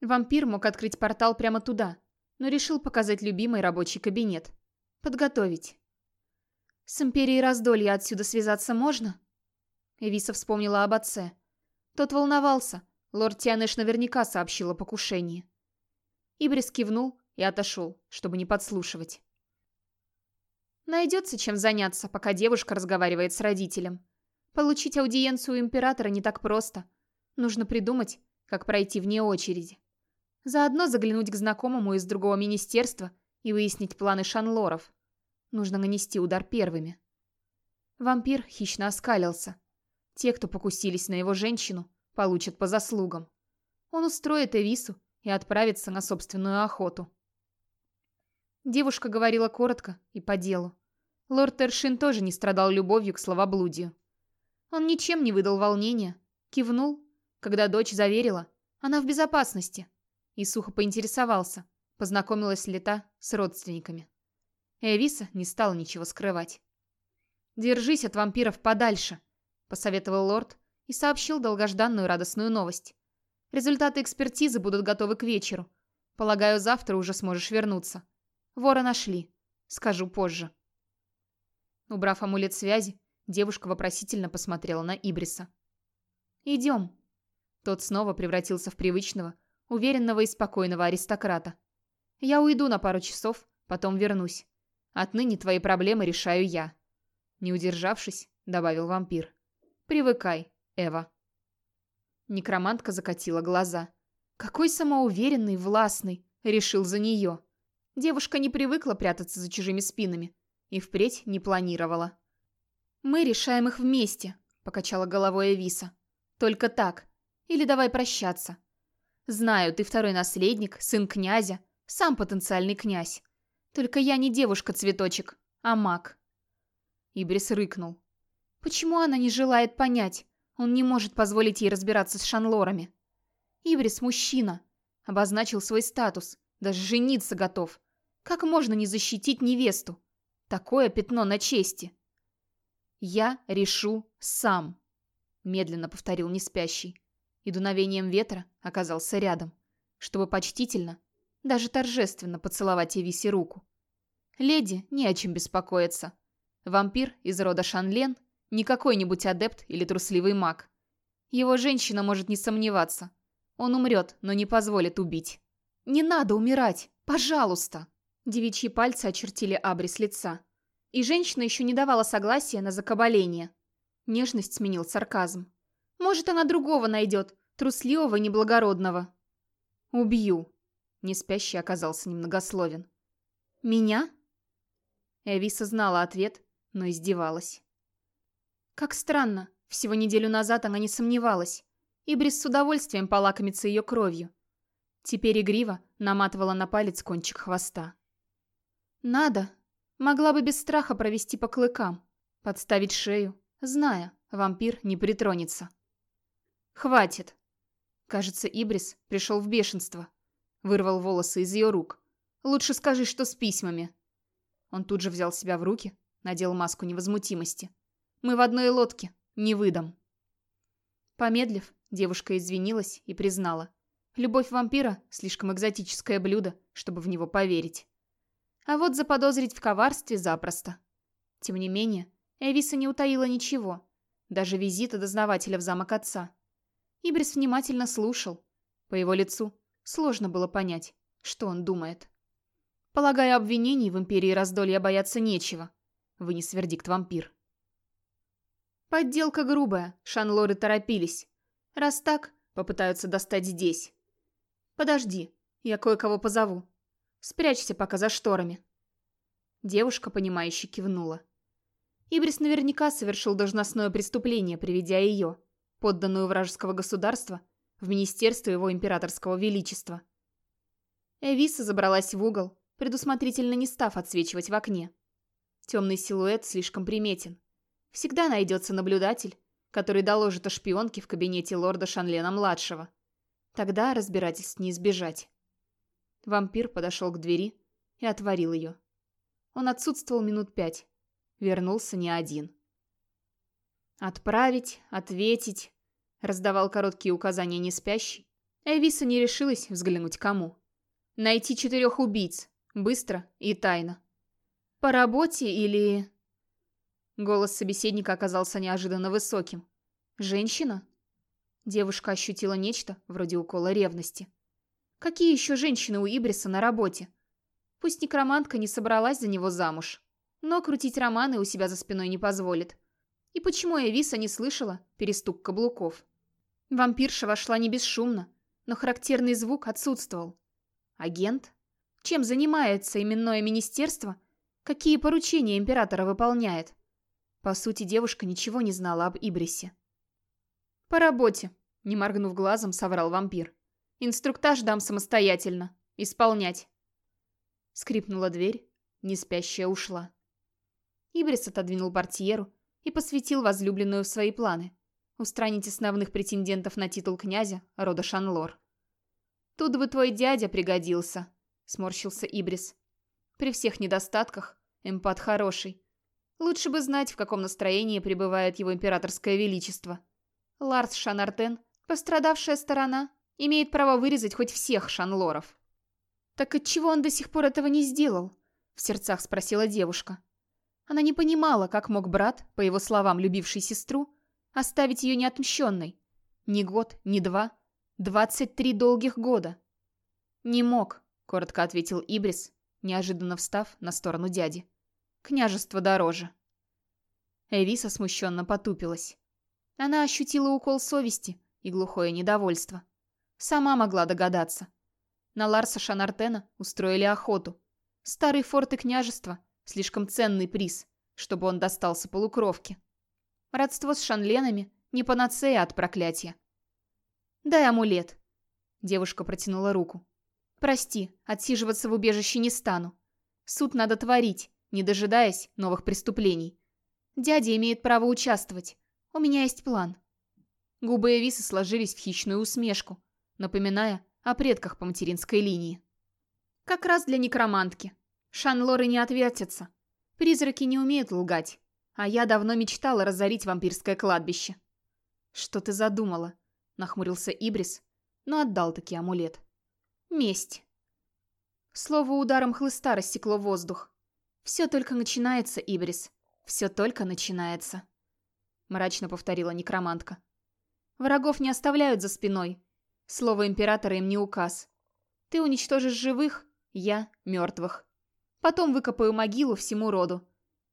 Вампир мог открыть портал прямо туда, но решил показать любимый рабочий кабинет. Подготовить. С Империей Раздолья отсюда связаться можно? Эвиса вспомнила об отце. Тот волновался. Лорд Тианеш наверняка сообщил о покушении. Ибрис кивнул и отошел, чтобы не подслушивать. Найдется чем заняться, пока девушка разговаривает с родителем. Получить аудиенцию у императора не так просто. Нужно придумать, как пройти вне очереди. Заодно заглянуть к знакомому из другого министерства и выяснить планы шанлоров. Нужно нанести удар первыми. Вампир хищно оскалился. Те, кто покусились на его женщину, получат по заслугам. Он устроит Эвису и отправится на собственную охоту. Девушка говорила коротко и по делу. Лорд Тершин тоже не страдал любовью к словоблудию. Он ничем не выдал волнения, кивнул, когда дочь заверила, она в безопасности, и сухо поинтересовался, познакомилась ли та с родственниками. Эвиса не стала ничего скрывать. «Держись от вампиров подальше», — посоветовал лорд и сообщил долгожданную радостную новость. «Результаты экспертизы будут готовы к вечеру. Полагаю, завтра уже сможешь вернуться. Вора нашли. Скажу позже. Убрав амулет связи, девушка вопросительно посмотрела на Ибриса. «Идем». Тот снова превратился в привычного, уверенного и спокойного аристократа. «Я уйду на пару часов, потом вернусь. Отныне твои проблемы решаю я». Не удержавшись, добавил вампир. «Привыкай, Эва». Некромантка закатила глаза. «Какой самоуверенный, властный!» Решил за нее. Девушка не привыкла прятаться за чужими спинами и впредь не планировала. «Мы решаем их вместе», — покачала головой Эвиса. «Только так. Или давай прощаться. Знаю, ты второй наследник, сын князя, сам потенциальный князь. Только я не девушка-цветочек, а маг». Ибрис рыкнул. «Почему она не желает понять? Он не может позволить ей разбираться с шанлорами». Ибрис мужчина. Обозначил свой статус. Даже жениться готов. Как можно не защитить невесту? Такое пятно на чести. «Я решу сам», — медленно повторил неспящий. И дуновением ветра оказался рядом, чтобы почтительно, даже торжественно поцеловать Эвисе руку. Леди не о чем беспокоиться. Вампир из рода Шанлен не какой-нибудь адепт или трусливый маг. Его женщина может не сомневаться. Он умрет, но не позволит убить. «Не надо умирать! Пожалуйста!» Девичьи пальцы очертили абрис лица. И женщина еще не давала согласия на закабаление. Нежность сменил сарказм. «Может, она другого найдет, трусливого и неблагородного». «Убью», — неспящий оказался немногословен. «Меня?» Эвиса знала ответ, но издевалась. Как странно, всего неделю назад она не сомневалась. Ибрис с удовольствием полакомится ее кровью. Теперь игриво наматывала на палец кончик хвоста. Надо. Могла бы без страха провести по клыкам. Подставить шею, зная, вампир не притронется. Хватит. Кажется, Ибрис пришел в бешенство. Вырвал волосы из ее рук. Лучше скажи, что с письмами. Он тут же взял себя в руки, надел маску невозмутимости. Мы в одной лодке, не выдам. Помедлив, девушка извинилась и признала. Любовь вампира – слишком экзотическое блюдо, чтобы в него поверить. А вот заподозрить в коварстве запросто. Тем не менее, Эвиса не утаила ничего, даже визита дознавателя в замок отца. Ибрис внимательно слушал. По его лицу сложно было понять, что он думает. Полагаю, обвинений в Империи Раздолья бояться нечего, вынес вердикт вампир. Подделка грубая, шанлоры торопились. Раз так, попытаются достать здесь. Подожди, я кое-кого позову. Спрячься пока за шторами». Девушка, понимающе кивнула. Ибрис наверняка совершил должностное преступление, приведя ее, подданную вражеского государства, в Министерство его императорского величества. Эвиса забралась в угол, предусмотрительно не став отсвечивать в окне. Темный силуэт слишком приметен. Всегда найдется наблюдатель, который доложит о шпионке в кабинете лорда Шанлена-младшего. Тогда разбирательств не избежать. Вампир подошел к двери и отворил ее. Он отсутствовал минут пять. Вернулся не один. «Отправить, ответить», — раздавал короткие указания неспящий. Эвиса не решилась взглянуть кому. Найти четырех убийц. Быстро и тайно. По работе или... Голос собеседника оказался неожиданно высоким. «Женщина?» Девушка ощутила нечто, вроде укола ревности. Какие еще женщины у Ибриса на работе? Пусть некромантка не собралась за него замуж, но крутить романы у себя за спиной не позволит. И почему Эвиса не слышала перестук каблуков? Вампирша вошла не бесшумно, но характерный звук отсутствовал. Агент? Чем занимается именное министерство? Какие поручения императора выполняет? По сути, девушка ничего не знала об Ибрисе. «По работе», — не моргнув глазом, соврал вампир. «Инструктаж дам самостоятельно. Исполнять». Скрипнула дверь, неспящая ушла. Ибрис отодвинул портьеру и посвятил возлюбленную в свои планы. Устранить основных претендентов на титул князя рода Шанлор. «Тут бы твой дядя пригодился», — сморщился Ибрис. «При всех недостатках эмпат хороший. Лучше бы знать, в каком настроении пребывает его императорское величество. Ларс Шанартен, пострадавшая сторона, имеет право вырезать хоть всех шанлоров». «Так отчего он до сих пор этого не сделал?» — в сердцах спросила девушка. Она не понимала, как мог брат, по его словам, любивший сестру, оставить ее неотмщенной. Ни год, ни два. Двадцать три долгих года. «Не мог», — коротко ответил Ибрис, неожиданно встав на сторону дяди. «Княжество дороже». Эвиса смущенно потупилась. Она ощутила укол совести и глухое недовольство. Сама могла догадаться. На Ларса Шанартена устроили охоту. Старый форт и княжество — слишком ценный приз, чтобы он достался полукровке. Родство с шанленами — не панацея от проклятия. «Дай амулет». Девушка протянула руку. «Прости, отсиживаться в убежище не стану. Суд надо творить, не дожидаясь новых преступлений. Дядя имеет право участвовать. У меня есть план». Губы Эвисы сложились в хищную усмешку, напоминая о предках по материнской линии. Как раз для некромантки. Шанлоры не отвертятся. Призраки не умеют лгать. А я давно мечтала разорить вампирское кладбище. «Что ты задумала?» — нахмурился Ибрис, но отдал таки амулет. «Месть». Слово ударом хлыста рассекло воздух. «Все только начинается, Ибрис. Все только начинается», — мрачно повторила некромантка. «Врагов не оставляют за спиной, Слово императора им не указ. Ты уничтожишь живых, я — мертвых. Потом выкопаю могилу всему роду.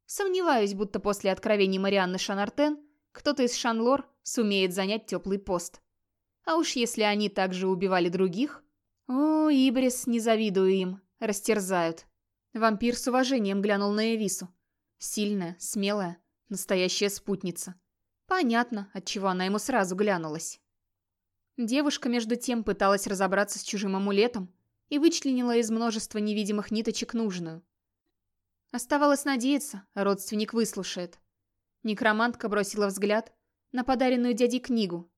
Сомневаюсь, будто после откровений Марианны Шанартен кто-то из Шанлор сумеет занять теплый пост. А уж если они также убивали других... О, Ибрис, не завидую им. Растерзают. Вампир с уважением глянул на Эвису. Сильная, смелая, настоящая спутница. Понятно, отчего она ему сразу глянулась. Девушка, между тем, пыталась разобраться с чужим амулетом и вычленила из множества невидимых ниточек нужную. Оставалось надеяться, родственник выслушает. Некромантка бросила взгляд на подаренную дядей книгу.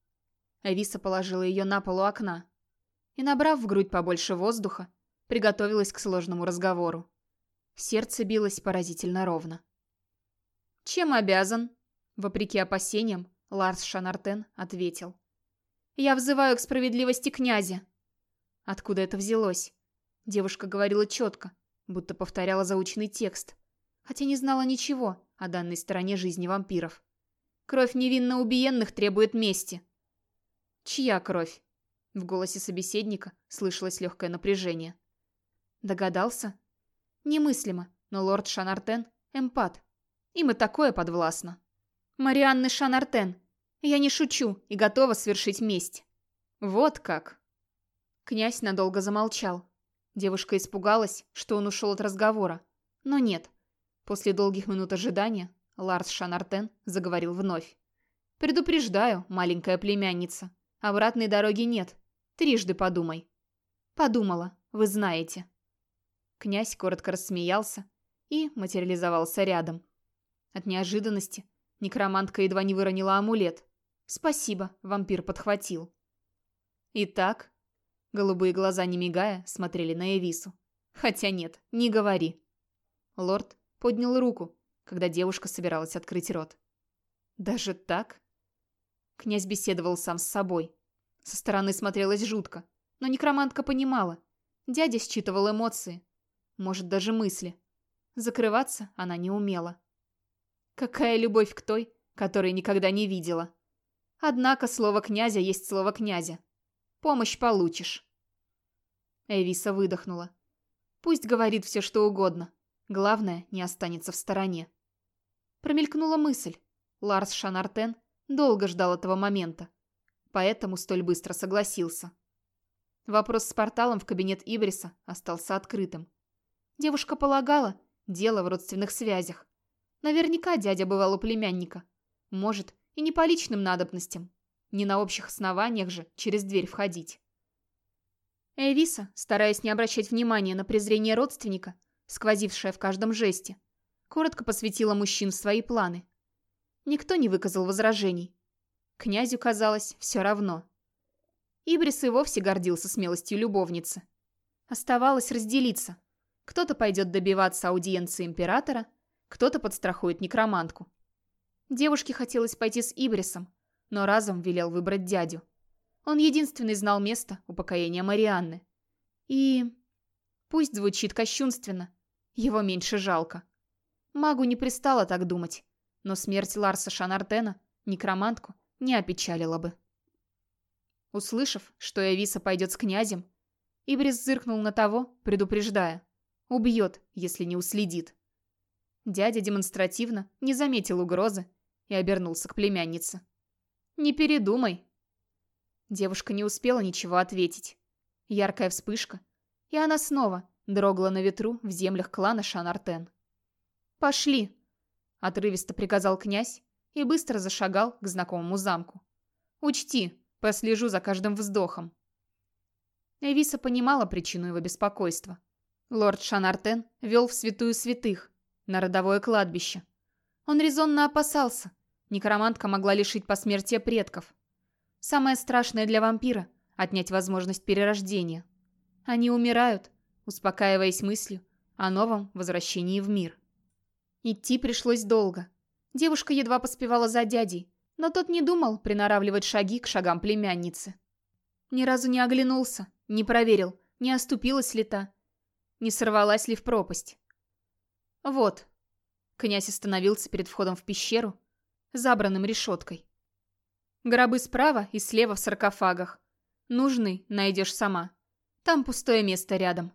Ависа положила ее на полу окна и, набрав в грудь побольше воздуха, приготовилась к сложному разговору. Сердце билось поразительно ровно. «Чем обязан?» Вопреки опасениям, Ларс Шанартен ответил. Я взываю к справедливости князя. Откуда это взялось? Девушка говорила четко, будто повторяла заученный текст, хотя не знала ничего о данной стороне жизни вампиров. Кровь невинно убиенных требует мести. Чья кровь? В голосе собеседника слышалось легкое напряжение. Догадался? Немыслимо, но лорд Шанартен — эмпат. Им и такое подвластно. Марианны Шанартен, я не шучу и готова свершить месть. Вот как. Князь надолго замолчал. Девушка испугалась, что он ушел от разговора. Но нет. После долгих минут ожидания Ларс Шанартен заговорил вновь. «Предупреждаю, маленькая племянница. Обратной дороги нет. Трижды подумай». «Подумала, вы знаете». Князь коротко рассмеялся и материализовался рядом. От неожиданности некромантка едва не выронила амулет. «Спасибо», — вампир подхватил. «Итак?» Голубые глаза, не мигая, смотрели на Эвису. «Хотя нет, не говори». Лорд поднял руку, когда девушка собиралась открыть рот. «Даже так?» Князь беседовал сам с собой. Со стороны смотрелось жутко, но некромантка понимала. Дядя считывал эмоции, может, даже мысли. Закрываться она не умела. Какая любовь к той, которой никогда не видела. Однако слово князя есть слово князя. Помощь получишь. Эвиса выдохнула. Пусть говорит все, что угодно. Главное, не останется в стороне. Промелькнула мысль. Ларс Шанартен долго ждал этого момента. Поэтому столь быстро согласился. Вопрос с порталом в кабинет Ибриса остался открытым. Девушка полагала, дело в родственных связях. Наверняка дядя бывал у племянника. Может, и не по личным надобностям. Не на общих основаниях же через дверь входить. Эвиса, стараясь не обращать внимания на презрение родственника, сквозившее в каждом жесте, коротко посвятила мужчин в свои планы. Никто не выказал возражений. Князю казалось все равно. Ибрис и вовсе гордился смелостью любовницы. Оставалось разделиться. Кто-то пойдет добиваться аудиенции императора, кто-то подстрахует некромантку. Девушке хотелось пойти с Ибрисом, но разом велел выбрать дядю. Он единственный знал место упокоения Марианны. И... Пусть звучит кощунственно, его меньше жалко. Магу не пристало так думать, но смерть Ларса Шанартена, некромантку, не опечалила бы. Услышав, что Эвиса пойдет с князем, Ибрис зыркнул на того, предупреждая. Убьет, если не уследит. Дядя демонстративно не заметил угрозы и обернулся к племяннице. «Не передумай». Девушка не успела ничего ответить. Яркая вспышка, и она снова дрогла на ветру в землях клана Шанартен. «Пошли!» — отрывисто приказал князь и быстро зашагал к знакомому замку. «Учти, послежу за каждым вздохом». Эвиса понимала причину его беспокойства. Лорд Шанартен вел в святую святых, на родовое кладбище. Он резонно опасался. Некромантка могла лишить посмертия предков. Самое страшное для вампира – отнять возможность перерождения. Они умирают, успокаиваясь мыслью о новом возвращении в мир. Идти пришлось долго. Девушка едва поспевала за дядей, но тот не думал приноравливать шаги к шагам племянницы. Ни разу не оглянулся, не проверил, не оступилась ли та, не сорвалась ли в пропасть. Вот. Князь остановился перед входом в пещеру, забранным решеткой. Гробы справа и слева в саркофагах. Нужный найдешь сама. Там пустое место рядом.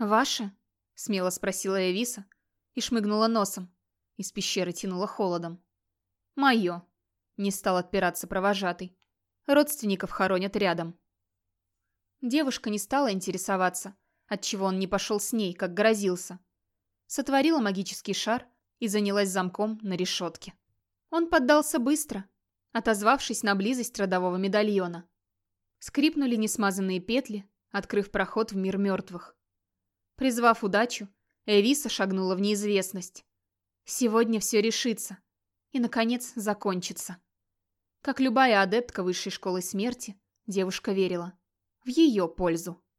«Ваше?» — смело спросила Эвиса и шмыгнула носом. Из пещеры тянуло холодом. «Мое», — не стал отпираться провожатый. «Родственников хоронят рядом». Девушка не стала интересоваться, отчего он не пошел с ней, как грозился. Сотворила магический шар и занялась замком на решетке. Он поддался быстро, отозвавшись на близость родового медальона. Скрипнули несмазанные петли, открыв проход в мир мертвых. Призвав удачу, Эвиса шагнула в неизвестность. Сегодня все решится. И, наконец, закончится. Как любая адептка высшей школы смерти, девушка верила. В ее пользу.